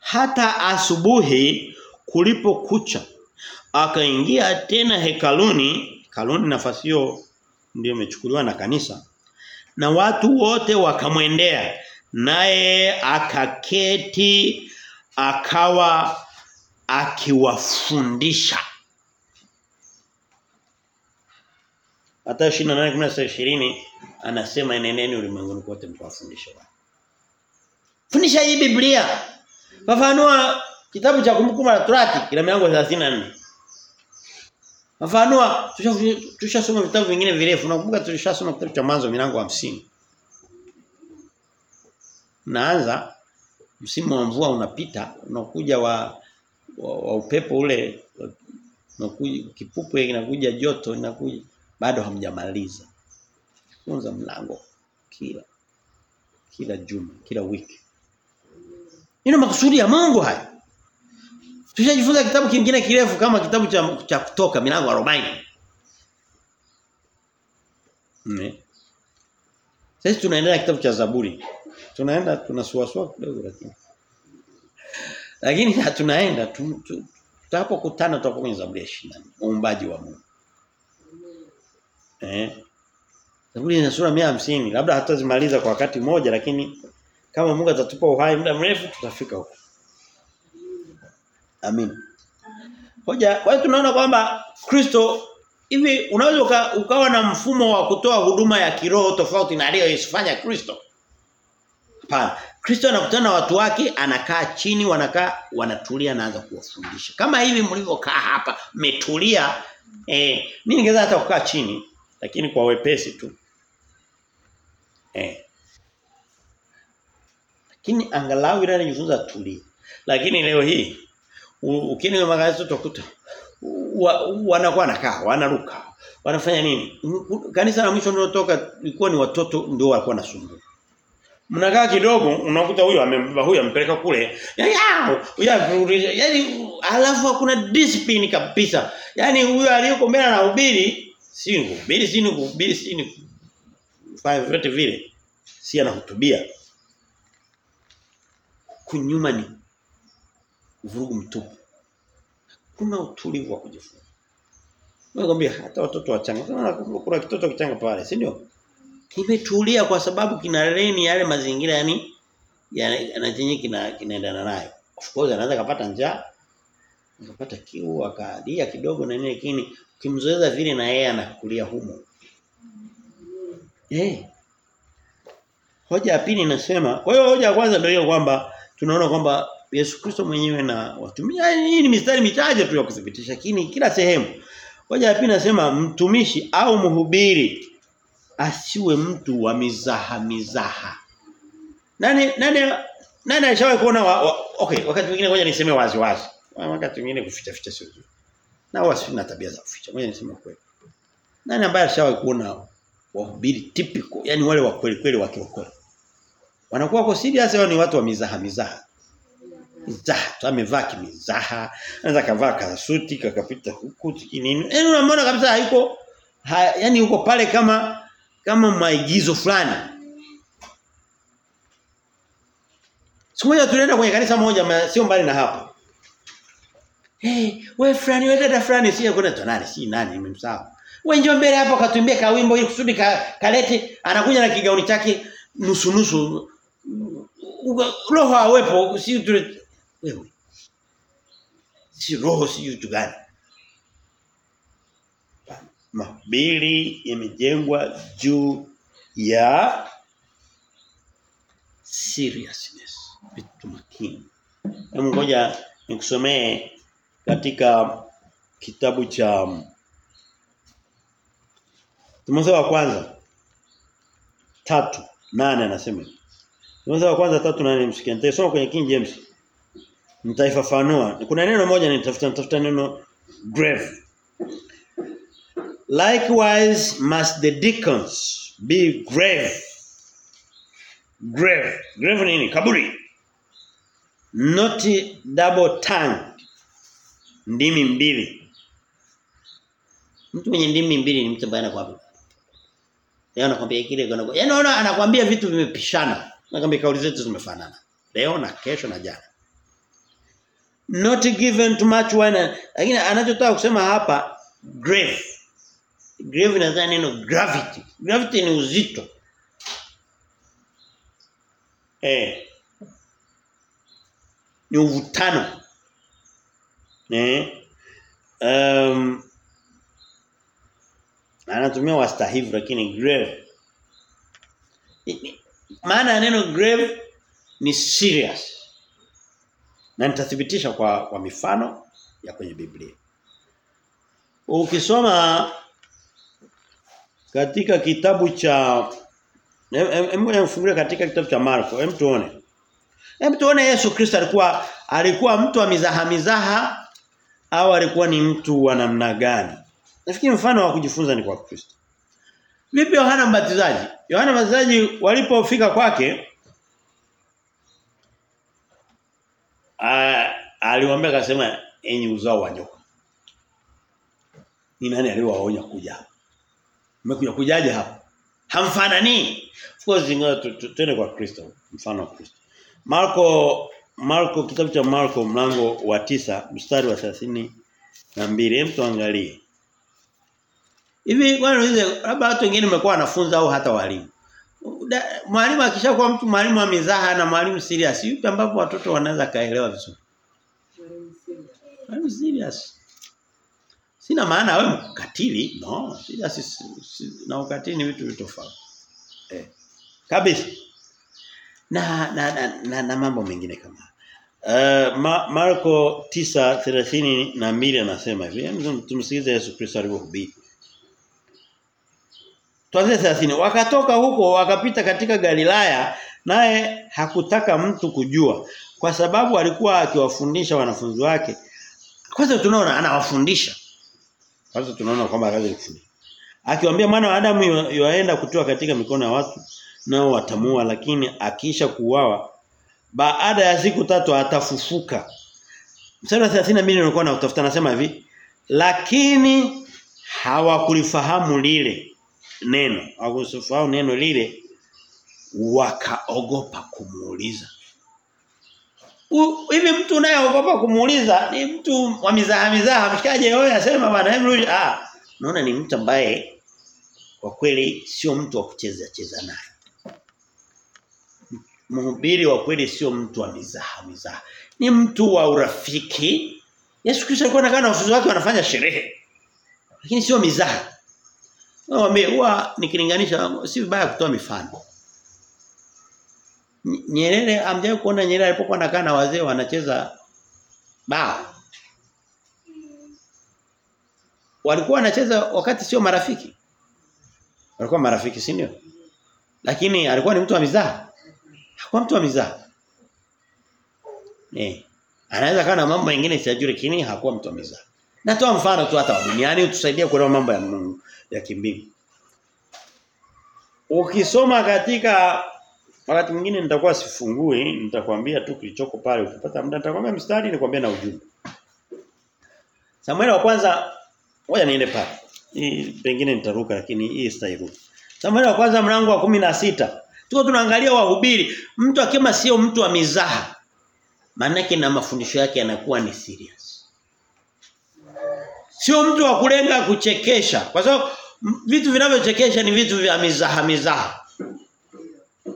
Hata asubuhi kulipokucha akaingia tena hekaluni, hekaluni nafasi hiyo ndio imechukuliwa na kanisa. Na watu wote wakamwendea naye akaketi akawa akiwafundisha. Hata 28:20 anasema eneneni ulimwenguni kote mkawafundishe watu. Fundisha hii Biblia. Fafanua kitabu cha kumbukumbu la Torati kila mlango 34. Fafanua tushasoma vitabu vingine virefu. Nakumbuka tulishasoma kitabu cha mwanzo milango 50. Naanza msimu wa mvua unapita, unakuja wa, wa, wa upepo ule unakuja kipupwe kinakuja joto inakuja bado hamjamaliza. Funza mlango kila kila juma, kila wiki. Ina makusudi ya Mungu haya. Tushajifunza kitabu kingine kirefu kama kitabu cha, cha kutoka milango 40. Mm. Sasa tunaendelea kitabu cha Zaburi. Tunaenda tunasuasua kidogo lakini. Lakini tunaenda tutapokutana tutakuwa kwenye Zaburi ya 24. Uumbaji wa Mungu. Eh. Zaburi ina sura 150. Labda hatazimaliza kwa wakati mmoja lakini kama Mungu atatupa uhai muda mrefu tutafika huko. Amin. Hoja kwa hiyo tunaona kwamba Kristo hivi unaweza uka, ukawa na mfumo wa kutoa huduma ya kiroho tofauti na aliyofanya Kristo. Hapana. Kristo anakutana na watu wake, anakaa chini, wanakaa wanatulia naanza kuwafundisha. Kama hivi mlivyokaa hapa, mmetulia eh mimi ningeweza hata kukaa chini lakini kwa wepesi tu. Eh. Lakini angalau ile nijifunza tulia. Lakini leo hii ukienda magazeti utakuta wanakuwa nakaa, wanaruka. Wanafanya nini? Kanisa la mwisho nilotoka ilikuwa ni watoto ndio walikuwa nasumbua. Mnakaa kidogo unakuta huyo amembeba huyo ampeleka kule. Yaani yaani alafu hakuna discipline kabisa. Yaani huyo aliyoko mbele anahubiri si kuhubiri si kuhubiri si fanya vyote vile. Si anahutubia. Kunyuma ni vurugu mtupu. Kuna utulivu wa kujifunza. Nakwambia hata watoto wachanga. Kuna kitoto kichanga pale, si ndio? Kimetulia kwa sababu kina leni yale mazingira yani yanachinyi kina kinaendana naye Of course anaweza kupata njaa, akapata kiu, akalia kidogo na nini lakini ukimzoeza vile na yeye anakulia humo. Eh. Hoja ya pili inasema, kwa hiyo hoja ya kwanza ndio hiyo kwamba tunaona kwamba Yesu Kristo mwenyewe na watumia hii ni mistari michache tu ya kuthibitisha lakini kila sehemu. Hoja ya pili nasema mtumishi au mhubiri asiwe mtu wa mizaha mizaha. Nani nani nani alishawahi kuona wa, wa, okay wakati mwingine ngoja niseme wazi wazi. Wakati mwingine kuficha ficha sio vizuri. Na wasi na tabia za kuficha. Ngoja niseme kweli. Nani ambaye alishawahi kuona wahubiri typical yani wale wa kweli kweli wa kiokole. Wanakuwa kwa serious ni watu wa mizaha mizaha. Mizaha, tu amevaa kimizaha, anaweza kavaa kasuti kakapita huku nini. yani unamwona kabisa hayuko ha, yani yuko pale kama kama maigizo fulani. Siku moja tulienda kwenye kanisa moja sio mbali na hapa. Eh, hey, wewe fulani wewe dada fulani si kwenda tonali si nani nimemsahau. Wewe njoo mbele hapo katuimbie kawimbo ili kusudi ka, kalete anakuja na kigauni chake nusu nusu roho awepo si tule wewe. Si roho si kitu gani? mahubiri yamejengwa juu ya seriousness. Vitu makini. Hebu ngoja nikusomee katika kitabu cha Timotheo wa kwanza tatu nane anasema Timotheo wa kwanza tatu nane msikia nitasoma kwenye King James nitaifafanua kuna neno moja nitafuta nitafuta neno grave Likewise must the deacons be grave. Grave. Grave nini? Kaburi. Not double tongued. Ndimi mbili. Mtu mwenye ndimi mbili ni mtu ambaye anakuambia. Leo anakuambia kile gano. Yaani unaona anakuambia vitu vimepishana. Nakwambia kauli zetu zimefanana. Leo na kesho na jana. Not given to much wine. Lakini anachotaka kusema hapa grave grave inazaa neno gravity. Gravity ni uzito. Eh. Ni uvutano. Eh. Um, anatumia wastahivu lakini grave. Maana ya neno grave ni serious. Na nitathibitisha kwa kwa mifano ya kwenye Biblia. Ukisoma katika kitabu cha hebu mfungulie katika kitabu cha Marko, hebu tuone. Hebu tuone Yesu Kristo alikuwa alikuwa mtu wa mizaha mizaha au alikuwa ni mtu wa namna gani? Nafikiri mfano wa kujifunza ni kwa Kristo. Vipi Yohana Mbatizaji? Yohana Mbatizaji walipofika kwake aliwaambia akasema enyi uzao wa nyoka. Ni nani aliyowaonya kuja? Mmekuja kujaje hapa? Hamfanani. Of course ingawa twende kwa Kristo, mfano wa Kristo. Marko Marko kitabu cha Marko mlango wa tisa mstari wa 30 na mbili hem tuangalie. Hivi kwani labda watu wengine wamekuwa wanafunza au hata walimu. Mwalimu akishakuwa mtu mwalimu wa mizaha na mwalimu serious, yupi ambapo watoto wanaweza kaelewa vizuri? Mwalimu serious. Sina maana wewe mkatili, no, serious na ukatili ni vitu vitofauti. Eh. Kabisa. Na na, na na na mambo mengine kama Uh, Ma Marko 9:32 na mbili anasema hivi. Tumsikize Yesu Kristo alivyohubiri. Tuanze 30. Wakatoka huko wakapita katika Galilaya naye hakutaka mtu kujua kwa sababu alikuwa akiwafundisha wanafunzi wake. Kwanza tunaona anawafundisha. Kwanza tunaona kwamba kazi kufundisha. Akiwaambia mwana wa Adamu yuaenda kutoa katika mikono ya watu nao watamua lakini akisha kuuawa baada ya siku tatu atafufuka. Mstari wa 32 nilikuwa na utafuta nasema hivi lakini hawakulifahamu lile neno hawakulifahamu neno lile wakaogopa kumuuliza. Hivi mtu unayeogopa kumuuliza ni mtu wa mizaha mizaha? Mshikaje wewe asema bwana hebu ah naona ni mtu ambaye kwa kweli sio mtu wa kucheza cheza naye. Mhubiri wa kweli sio mtu wa mizaha mizaha. Ni mtu wa urafiki. Yesu Kristo alikuwa anakaa na wanafunzi wake wanafanya sherehe. Lakini sio mizaha Mwambie huwa nikilinganisha si vibaya kutoa mifano. Nyerere amjaye kuona Nyerere alipokuwa anakaa na wazee wanacheza bao? Walikuwa wanacheza wakati sio marafiki? Walikuwa marafiki si ndio? Lakini alikuwa ni mtu wa mizaha? Hakuwa mtu wa mizaha. Eh anaweza kana mambo mengine sijajui lakini hakuwa mtu wa mizaha. Natoa mfano tu hata duniani utusaidie kuelewa mambo ya Mungu ya kimbingu ukisoma katika wakati mwingine nitakuwa sifungui nitakwambia tu kilichoko pale. Ukipata muda nitakwambia mstari nikwambia na ujumbe. Samuel wa kwanza ngoja niende pale. Hii pengine nitaruka lakini hii sitairuka. Samuel wa kwanza mlango wa kumi na sita. Tuko tunaangalia wahubiri. Mtu akima sio mtu wa mizaha maana na mafundisho yake yanakuwa ni serious Sio mtu wa kulenga kuchekesha kwa sababu vitu vinavyochekesha ni vitu vya mizaha mizaha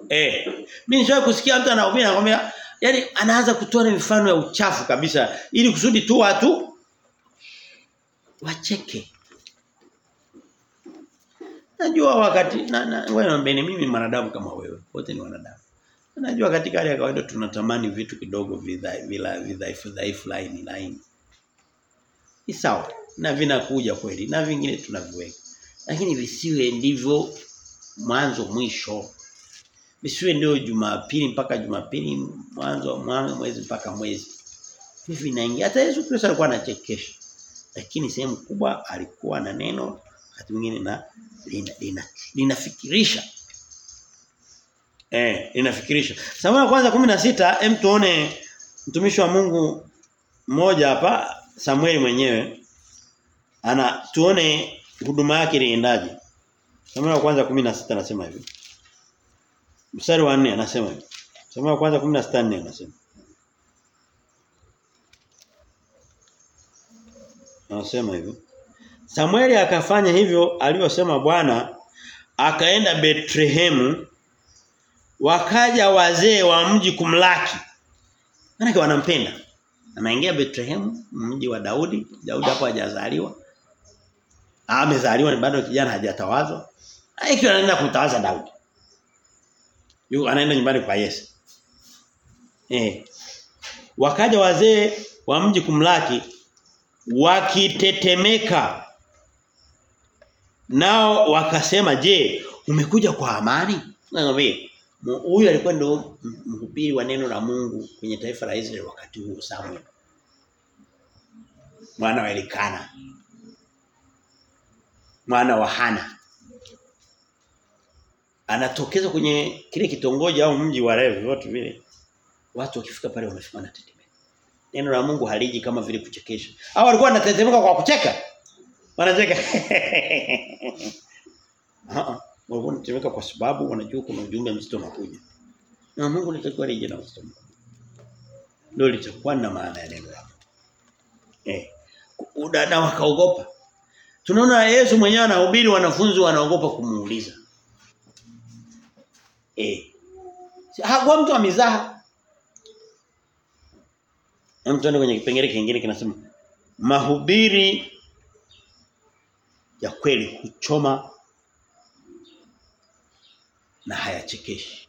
Eh, mimi nishawahi kusikia mtu anahubiri anakuambia yani anaanza kutoa mifano ya uchafu kabisa ili kusudi tu watu wacheke. Najua wakati na, na wewe mbeni mimi mwanadamu kama wewe, wote ni wanadamu. Najua katika hali ya kawaida tunatamani vitu kidogo vidhaifu dhaifu laini laini. Ni sawa na vinakuja kweli na vingine tunaviweka. Lakini visiwe ndivyo mwanzo mwisho visiwe ndio Jumapili mpaka Jumapili mwanzo wa mwezi mpaka mwezi. Hivi vinaingia hata Yesu Kristo alikuwa anachekesha. Lakini sehemu kubwa alikuwa na neno wakati mwingine na linafikirisha. Lina, lina eh, linafikirisha. Samuel kwanza 16 hem tuone mtumishi wa Mungu mmoja hapa Samuel mwenyewe tuone huduma yake inaendaje. Samuel wa kwanza 16 anasema hivi. Mstari wa 4 anasema hivi. Samuel kwanza 16:4 anasema. Anasema hivi. Samueli akafanya hivyo aliyosema Bwana akaenda Betlehemu wakaja wazee wa mji kumlaki. Maana wanampenda. Anaingia Betlehemu mji wa Daudi. Daudi hapo hajazaliwa. Amezaliwa ni bado kijana hajatawazwa. Ikiwa anaenda kutawaza Daudi. Yuko anaenda nyumbani kwa Yesu. Eh. Wakaja wazee wa mji kumlaki wakitetemeka. Nao wakasema, "Je, umekuja kwa amani?" Naambia huyu alikuwa ndio mhubiri wa neno la Mungu kwenye taifa la Israeli wakati huo Samuel. Mwana wa Elikana. Mwana wa Hana. Anatokeza kwenye kile kitongoji au mji wa Levi wote vile. Watu wakifika pale wanasema na tetemeka. Neno la Mungu haliji kama vile kuchekesha. Hao walikuwa wanatetemeka kwa kucheka. Wanacheka. Ah walikuwa wanatetemeka kwa sababu wanajua kuna ujumbe mzito unakuja. Na Mungu litakuwa lije na mzito. Ndio litakuwa na maana ya neno lako. Eh. Udada wakaogopa. Tunaona Yesu mwenyewe anahubiri wanafunzi wanaogopa kumuuliza. Eh. Hakuwa mtu wa mizaha. Hem kwenye kipengele kingine kinasema mahubiri ya kweli huchoma na hayachekeshi.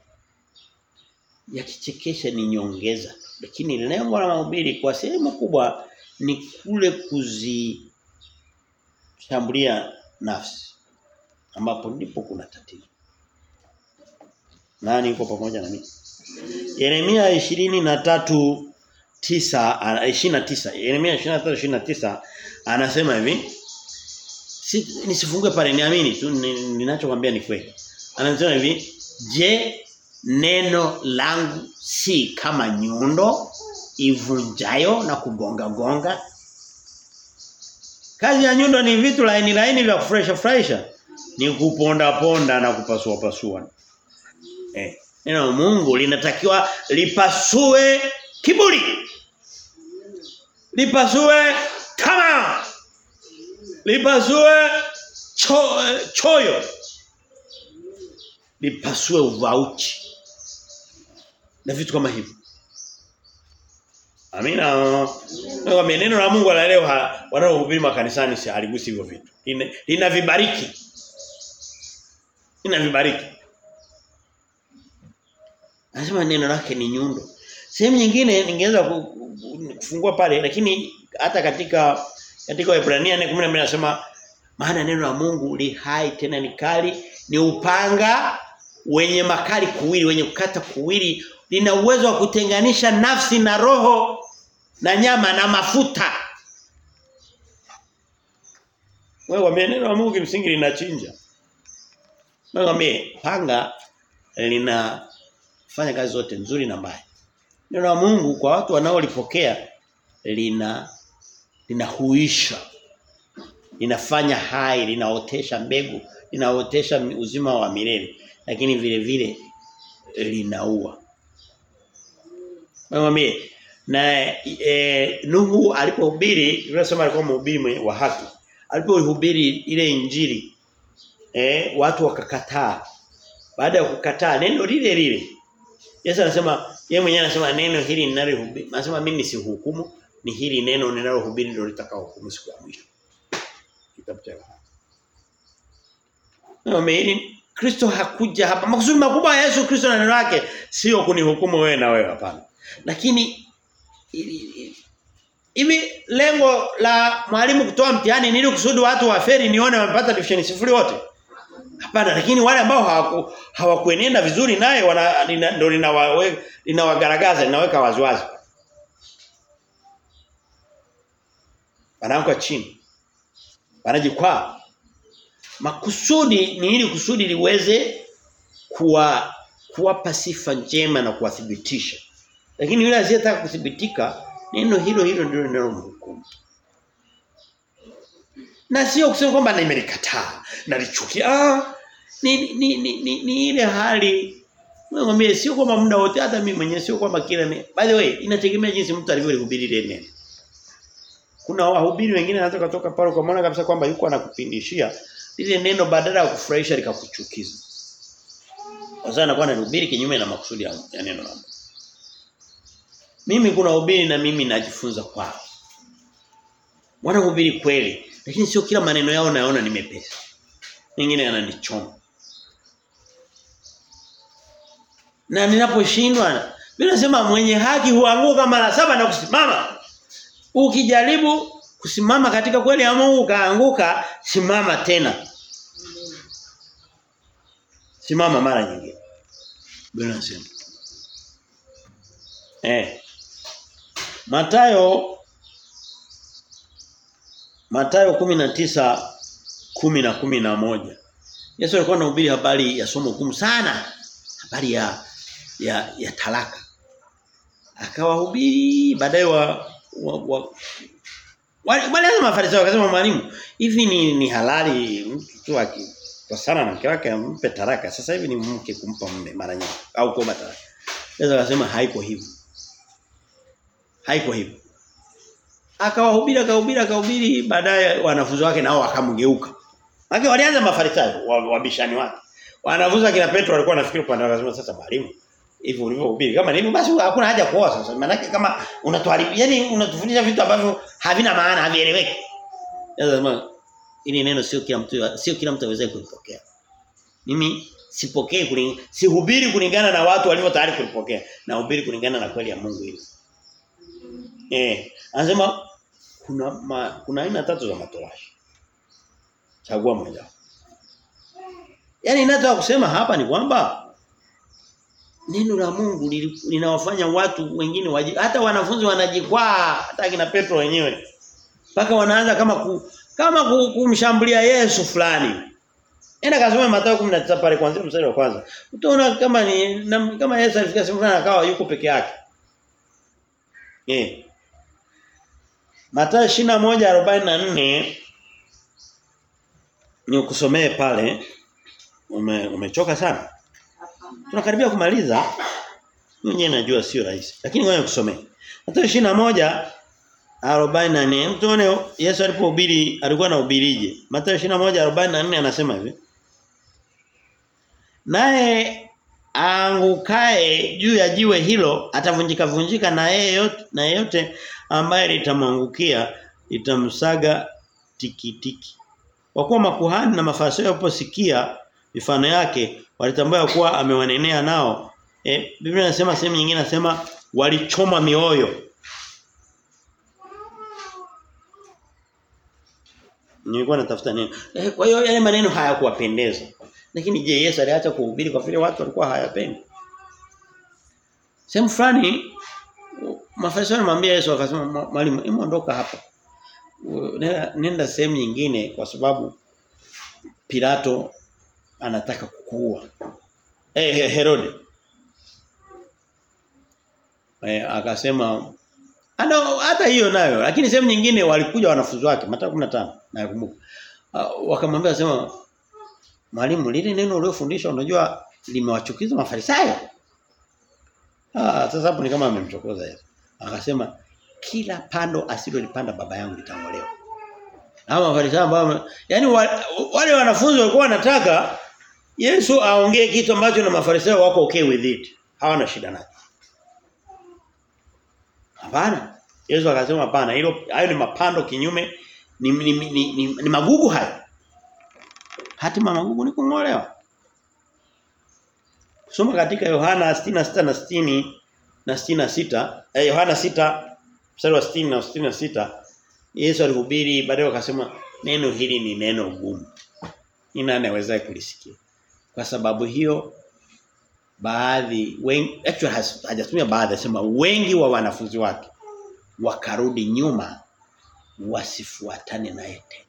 Yakichekesha ni nyongeza, lakini lengo la mahubiri kwa sehemu kubwa ni kule kuzishambulia nafsi ambapo ndipo kuna tatizo. Nani yuko pamoja na mimi? Yeremia 23 9 29 Yeremia 23:29 anasema hivi si, nisifungue pale niamini tu ninachokwambia ni kweli anasema hivi je neno langu si kama nyundo ivunjayo na kugonga gonga kazi ya nyundo ni vitu laini laini vya kufresha fresha. Ni kuponda ponda na kupasua pasua. Eh neno Mungu linatakiwa lipasue kiburi. Lipasue kama lipasue cho, choyo. Lipasue uvauchi. Na vitu kama hivyo Amina. Kwa neno la Mungu la leo wanaohubiri makanisani si haligusi hivyo vitu. Lina, Linavibariki. Lina vibariki. Anasema neno lake ni nyundo. Sehemu nyingine ningeweza kufungua pale lakini hata katika katika Waebrania 4:12 anasema maana neno la Mungu li hai tena ni kali ni upanga wenye makali kuwili wenye kukata kuwili lina uwezo wa kutenganisha nafsi na roho na nyama na mafuta. Wewe neno la Mungu kimsingi linachinja. Wewe panga linafanya kazi zote nzuri na mbaya. Neno la Mungu kwa watu wanaolipokea lina linahuisha. Linafanya hai, linaotesha mbegu, linaotesha uzima wa milele, lakini vile vile linaua. Mwambie na e, Nuhu alipohubiri tunasema alikuwa mhubiri wa haki. Alipohubiri ile injili eh watu wakakataa. Baada ya kukataa neno lile lile Yesu anasema yeye mwenyewe anasema neno hili ninalohubiri. Anasema mimi si hukumu, ni hili neno ninalohubiri ndio litakao hukumu siku ya mwisho. Kitabu cha Yohana. Kristo hakuja hapa. Makusudi makubwa ya Yesu Kristo na neno lake sio kunihukumu wewe na wewe hapana. Lakini hivi lengo la mwalimu kutoa mtihani ni ili kusudi watu waferi nione wamepata division sifuri wote. Hapana, lakini wale ambao hawaku hawakuenenda vizuri naye ndio linawagaragaza linaweka waziwazi. Wanaanguka chini. Wanajikwaa. Makusudi ni ili kusudi liweze kuwa kuwapa sifa njema na kuwathibitisha. Lakini yule asiyetaka kuthibitika neno hilo hilo ndilo linalomhukumu. Na sio kusema kwamba nimelikataa, nalichukia. Ah, ni ni, ni, ni, ni ile hali Mwambie sio kwamba muda wote hata mimi mwenyewe sio kwamba kila ni. By the way, inategemea jinsi mtu alivyolihubiri ile neno. kuna wahubiri wengine wanaweza kutoka pale kwa maana kabisa kwamba yuko anakupindishia ile neno badala ya kufurahisha likakuchukiza. Kwa sababu anakuwa anahubiri kinyume na makusudi ya, neno la. Mimi kuna hubiri na mimi najifunza kwao. Wanahubiri kweli, lakini sio kila maneno yao naona ni mepesi. Yananichoma. Na ninaposhindwa, mimi nasema mwenye haki huanguka mara saba na kusimama. Ukijaribu kusimama katika kweli ya Mungu kaanguka, simama tena. Simama mara nyingine. Bwana asante. Eh. Matayo Matayo 19 10 na 11. Yesu alikuwa anahubiri habari ya somo kumu sana. Habari ya ya ya talaka. Akawahubiri baadaye wa wa, wa wale mafarisayo wakasema mwalimu hivi ni ni halali mtu tu kwa sana na mke wake ampe taraka sasa hivi ni mke kumpa mume mara nyingi au kuomba talaka. Yesu akasema haiko hivyo haiko hivyo. Akawahubiri akahubiri akahubiri baadaye wanafunzi wake nao wakamgeuka. Wake walianza mafarisayo wabishani wake. Wanafunzi kina Petro walikuwa nafikiri kwa lazima sasa mwalimu. Hivyo ulivyohubiri kama nini basi hakuna haja kuoa sasa. Maana kama unatuharibu yani unatufundisha vitu ambavyo havina maana havieleweki. Yesu ili neno sio kila mtu sio kila mtu aweze kulipokea. Mimi sipokee kulingana sihubiri kulingana na watu walio tayari kulipokea. Na hubiri kulingana na kweli ya Mungu hiyo. Eh, anasema kuna ma, kuna aina tatu za matoashi. Chagua moja. Yaani ninataka kusema hapa ni kwamba neno la Mungu linawafanya watu wengine waji, hata wanafunzi wanajikwaa hata kina Petro wenyewe. Paka wanaanza kama ku, kama kumshambulia Yesu fulani. Enda kasome Mathayo 19 pale kwanza mstari wa kwanza. Utaona kama ni na, kama Yesu alifika sehemu akawa yuko peke yake. Eh. Mathayo 21:44 ni ukusomee pale. Ume, umechoka sana. Tunakaribia kumaliza. Mimi najua sio rahisi. Lakini ngoja nikusomee. Mathayo 21 44 mtuone Yesu alipohubiri alikuwa anahubirije Mathayo 21:44 anasema hivi Naye angukae juu ya jiwe hilo atavunjika vunjika na yeye yote na yeyote ambaye litamwangukia litamsaga tikitiki kwa kuwa makuhani na mafarisayo waliposikia mifano yake walitambua kuwa amewanenea nao e, Biblia inasema sehemu nyingine nasema walichoma mioyo Nilikuwa natafuta neno. Eh, kwa hiyo yale maneno hayakuwapendeza. Lakini je, Yesu aliacha kuhubiri kwa vile watu walikuwa hayapendi? Sehemu fulani Mafarisayo walimwambia Yesu akasema mwalimu, hebu ondoka hapa. Nenda, nenda sehemu nyingine kwa sababu Pilato anataka kukuua. Eh hey, Herode. Eh akasema ana hata hiyo nayo lakini sehemu nyingine walikuja wanafunzi wake Mathayo 15 nakumbuka. Uh, wakamwambia sema mwalimu lile neno uliofundisha unajua limewachukiza mafarisayo. Ah sasa hapo ni kama amemchokoza Yesu. Akasema kila pando asilolipanda baba yangu litang'olewa. Hawa mafarisayo ambao yani wale wanafunzi walikuwa wanataka Yesu aongee kitu ambacho na mafarisayo wako okay with it. Hawana shida nacho. Hapana. Yesu akasema hapana, hilo hayo ni mapando kinyume ni ni, ni, ni, ni, ni magugu hayo. Hatima magugu ni kungolewa. Soma katika Yohana 66 na 60 na 66, eh, Yohana 6 mstari wa 60 na 66 Yesu alihubiri baadaye akasema neno hili ni neno gumu. Ni nani awezaye kulisikia? Kwa sababu hiyo baadhi wengi actually hajatumia baadhi asema wengi wa wanafunzi wake wakarudi nyuma wasifuatane naye tena.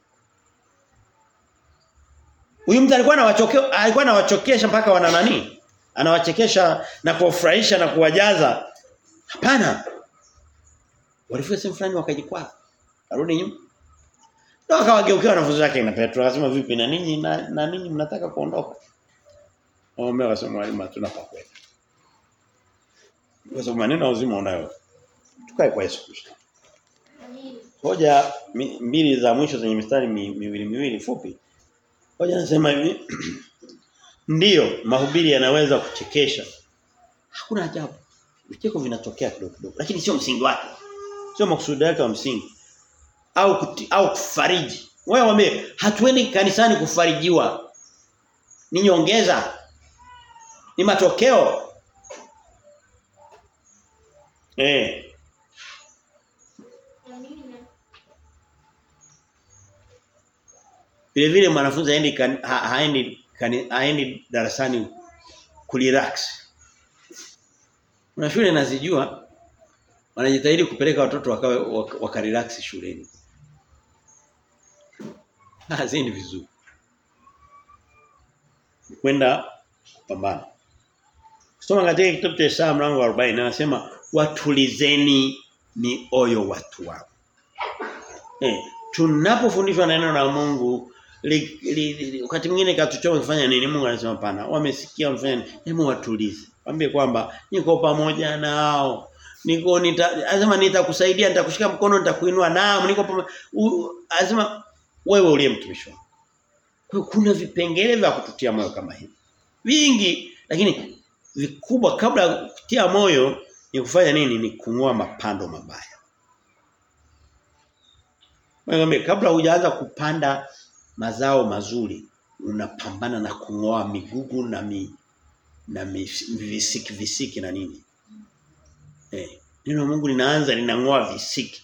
Huyu mtu alikuwa anawachokea alikuwa anawachokesha mpaka wana nani? Anawachekesha na kuwafurahisha na kuwajaza. Hapana. Walifika sehemu fulani wakajikwaa. Karudi nyuma. Ndio akawageukia wanafunzi wake na Petro akasema vipi na ninyi na, na ninyi mnataka kuondoka? Wao wakasema mwalimu hatuna pa kwenda. Kwa sababu maneno uzima unayo. Tukae kwa Yesu Kristo. hoja mbili za mwisho zenye mistari miwili miwili fupi. Hoja nasema hivi ndiyo mahubiri yanaweza kuchekesha. Hakuna ajabu. Vicheko vinatokea kidogo kidogo lakini sio msingi wake. Sio makusudi yake wa msingi. Au kuti, au kufariji. Wewe wame hatuendi kanisani kufarijiwa. Ni nyongeza. Ni matokeo. Eh. Vile vile mwanafunzi haendi ha, haendi kan, aendi darasani kulirax. Kuna shule nazijua wanajitahidi kupeleka watoto wakawe wakarelax shuleni. Hazini vizuri. Kwenda kupambana. Soma katika kitabu cha Isaya mlango wa 40 anasema watulizeni mioyo watu wao. Eh, tunapofundishwa neno la Mungu li, li, li, wakati mwingine katuchoma kufanya nini Mungu anasema pana wamesikia mfano hebu watulize. Waambie kwamba niko pamoja nao. Niko nita nitakusaidia nitakushika mkono nitakuinua naam niko pamoja anasema wewe uliye mtumishi wangu. Kwa kuna vipengele vya kututia moyo kama hivi. Vingi lakini vikubwa kabla ya kutia moyo ni kufanya nini? Ni kungoa mapando mabaya. Mwambie kabla hujaanza kupanda mazao mazuri unapambana na kungoa migugu na mi, na mi, visiki visiki na nini. Eh, neno la Mungu linaanza linangoa visiki.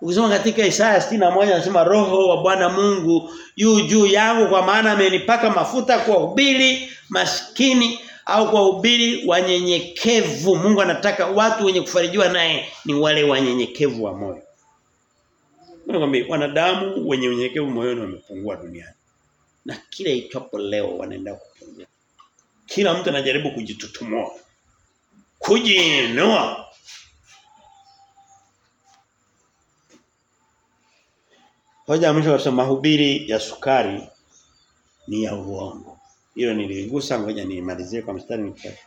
Ukisoma katika Isaya 61 anasema roho wa Bwana Mungu yu juu yangu kwa maana amenipaka mafuta kwa ubiri maskini au kwa ubiri wanyenyekevu. Mungu anataka watu wenye kufarijiwa naye ni wale wanyenyekevu wa moyo. Nakwambia wanadamu wenye unyenyekevu moyoni wamepungua duniani. Na kila itwapo leo wanaenda kupungua. Kila mtu anajaribu kujitutumua. Kujiinua. Hoja mwisho wa mahubiri ya sukari ni ya uongo. hilo niligusa ngoja nimalizie kwa mstari mchache.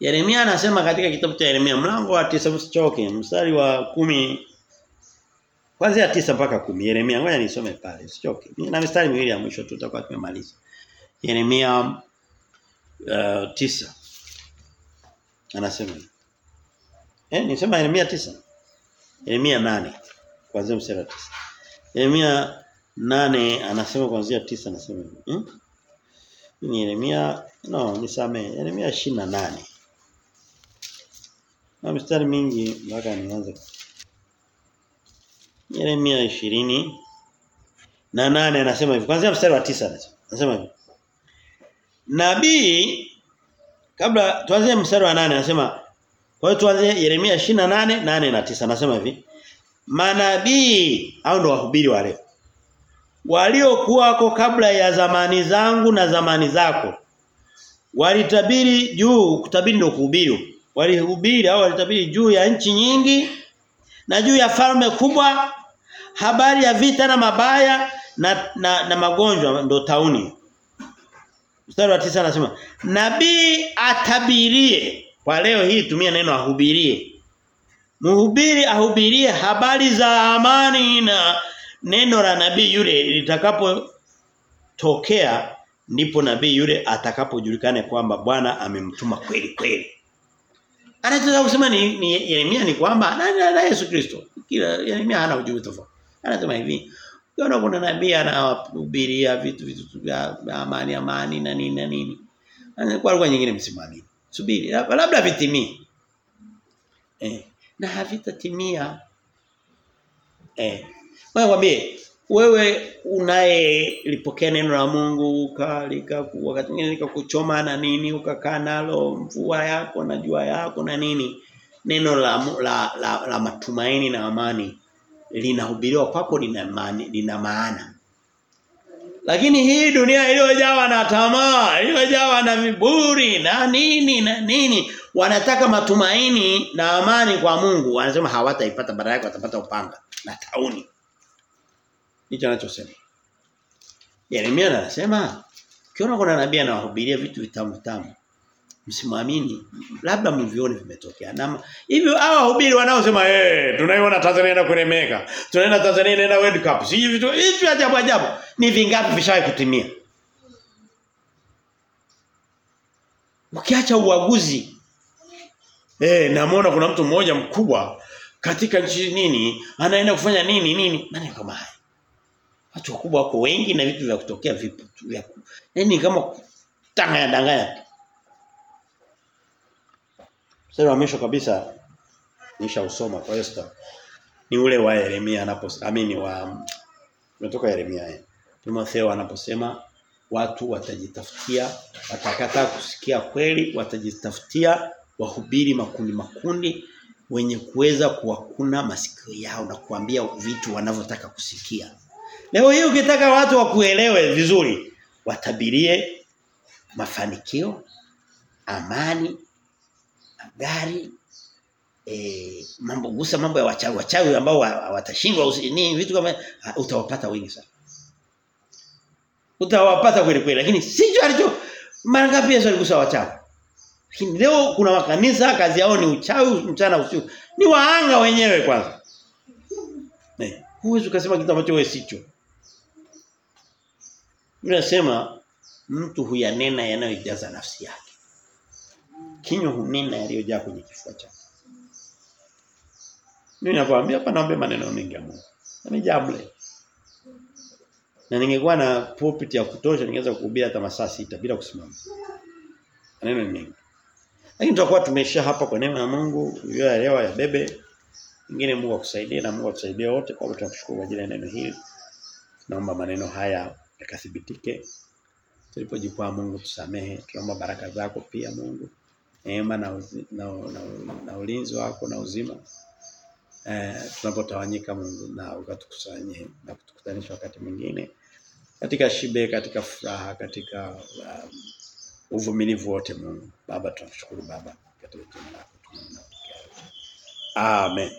Yeremia anasema katika kitabu cha Yeremia mlango wa 9 msichoke mstari wa kumi Kwanza tisa mpaka kumi Yeremia ngoja nisome pale usichoke. Na mistari miwili ya mwisho tutakuwa tumemaliza. Yeremia uh, tisa Anasema. Eh nisema Yeremia tisa Yeremia nane kuanzia mstari wa 9. Yeremia nane anasema kuanzia tisa anasema. Hmm? Ni Yeremia no nisame Yeremia 28. Na mistari mingi mpaka nianze Yeremia 20 na nane anasema hivi. Kwanza mstari wa tisa anasema. Anasema hivi. Nabii kabla tuanze mstari wa nane anasema kwa hiyo tuanze Yeremia 28 nane na tisa anasema hivi. Manabii au ndo wahubiri wa leo. Waliokuwako kabla ya zamani zangu na zamani zako. Walitabiri juu, kutabiri ndio kuhubiri. Walihubiri au walitabiri juu ya nchi nyingi na juu ya falme kubwa habari ya vita na mabaya na na, na magonjwa ndo tauni. Mstari wa tisa anasema nabii atabirie kwa leo hii tumia neno ahubirie. Mhubiri ahubirie habari za amani na neno la nabii yule litakapo tokea ndipo nabii yule atakapojulikane kwamba Bwana amemtuma kweli kweli. Anachotaka kusema ni, ni Yeremia ni kwamba na, na, na Yesu Kristo. Kila Yeremia hana ujumbe tofauti. Anasema hivi, ukiona kuna nabii anawahubiria vitu vitu vya amani amani na nini na nini. Kwa lugha nyingine msimamini. Subiri, labda vitimii. Eh, na havitatimia. Eh. Mwambie wewe unaye lipokea neno la Mungu ukalika wakati mwingine likakuchoma na nini ukakaa nalo mvua yako na jua yako na nini neno la la, la, la matumaini na amani linahubiriwa kwako lina maana lina maana. Lakini hii dunia iliyojawa na tamaa iliyojawa na viburi na nini na nini wanataka matumaini na amani kwa Mungu. Wanasema hawataipata badala yake watapata upanga na tauni. Hicho anachosema. Yeremia anasema ukiona kuna nabii anawahubiria vitu vitamu tamu msimwamini labda mvione vimetokea. Na hivyo hawa wahubiri wanaosema eh hey, tunaiona Tanzania inaenda kuremeka. Tunaenda Tanzania inaenda World Cup. Si vitu hivi ajabu ajabu. Ni vingapi vishawahi kutimia? Ukiacha uaguzi. Eh hey, namuona kuna mtu mmoja mkubwa katika nchi nini anaenda kufanya nini nini nani kama haya. Watu wakubwa wako wengi na vitu vya kutokea vipo tu kama tanganya danganya. Mstari wa mwisho kabisa nisha usoma kwa sita. Ni ule wa Yeremia anapoamini wa umetoka Yeremia yeye. Timotheo anaposema watu watajitafutia watakataa kusikia kweli watajitafutia wahubiri makundi makundi wenye kuweza kuwakuna masikio yao na kuambia vitu wanavyotaka kusikia. Leo hii ukitaka watu wakuelewe vizuri watabirie mafanikio, amani, magari, e, mambo gusa mambo ya wachawi wachawi ambao watashindwa nini vitu kama utawapata wengi sana. Utawapata kweli kweli lakini sicho alicho mara ngapi Yesu aligusa wachawi. Lakini leo kuna makanisa kazi yao ni uchawi mchana usiku. Ni waanga wenyewe kwanza. Eh, huwezi ukasema kitu ambacho wewe sicho. nasema mtu huyanena yanayojaza nafsi yake. Kinywa hunena yaliyojaa kwenye kifua chake. Mimi nakwambia hapa naomba maneno mengi ya Mungu. Na mle. Na ningekuwa na pulpit ya kutosha ningeweza kuhubiri hata masaa sita bila kusimama. Maneno ni mengi. Lakini tutakuwa tumesha hapa kwa neema ya Mungu, uliyoelewa ya bebe. Ingine Mungu akusaidie na Mungu atusaidie wote kwa tunashukuru kwa ajili ya neno hili. Naomba maneno haya yakathibitike. Tulipojikwaa Mungu tusamehe. Tunaomba baraka zako pia Mungu. Neema na, uzi, na, na, na, ulinzi wako na uzima. Eh, tunapotawanyika Mungu na ukatukusanye na kutukutanisha wakati mwingine katika shibe katika furaha katika um, uvumilivu wote Mungu baba tunashukuru baba katika jina lako Amen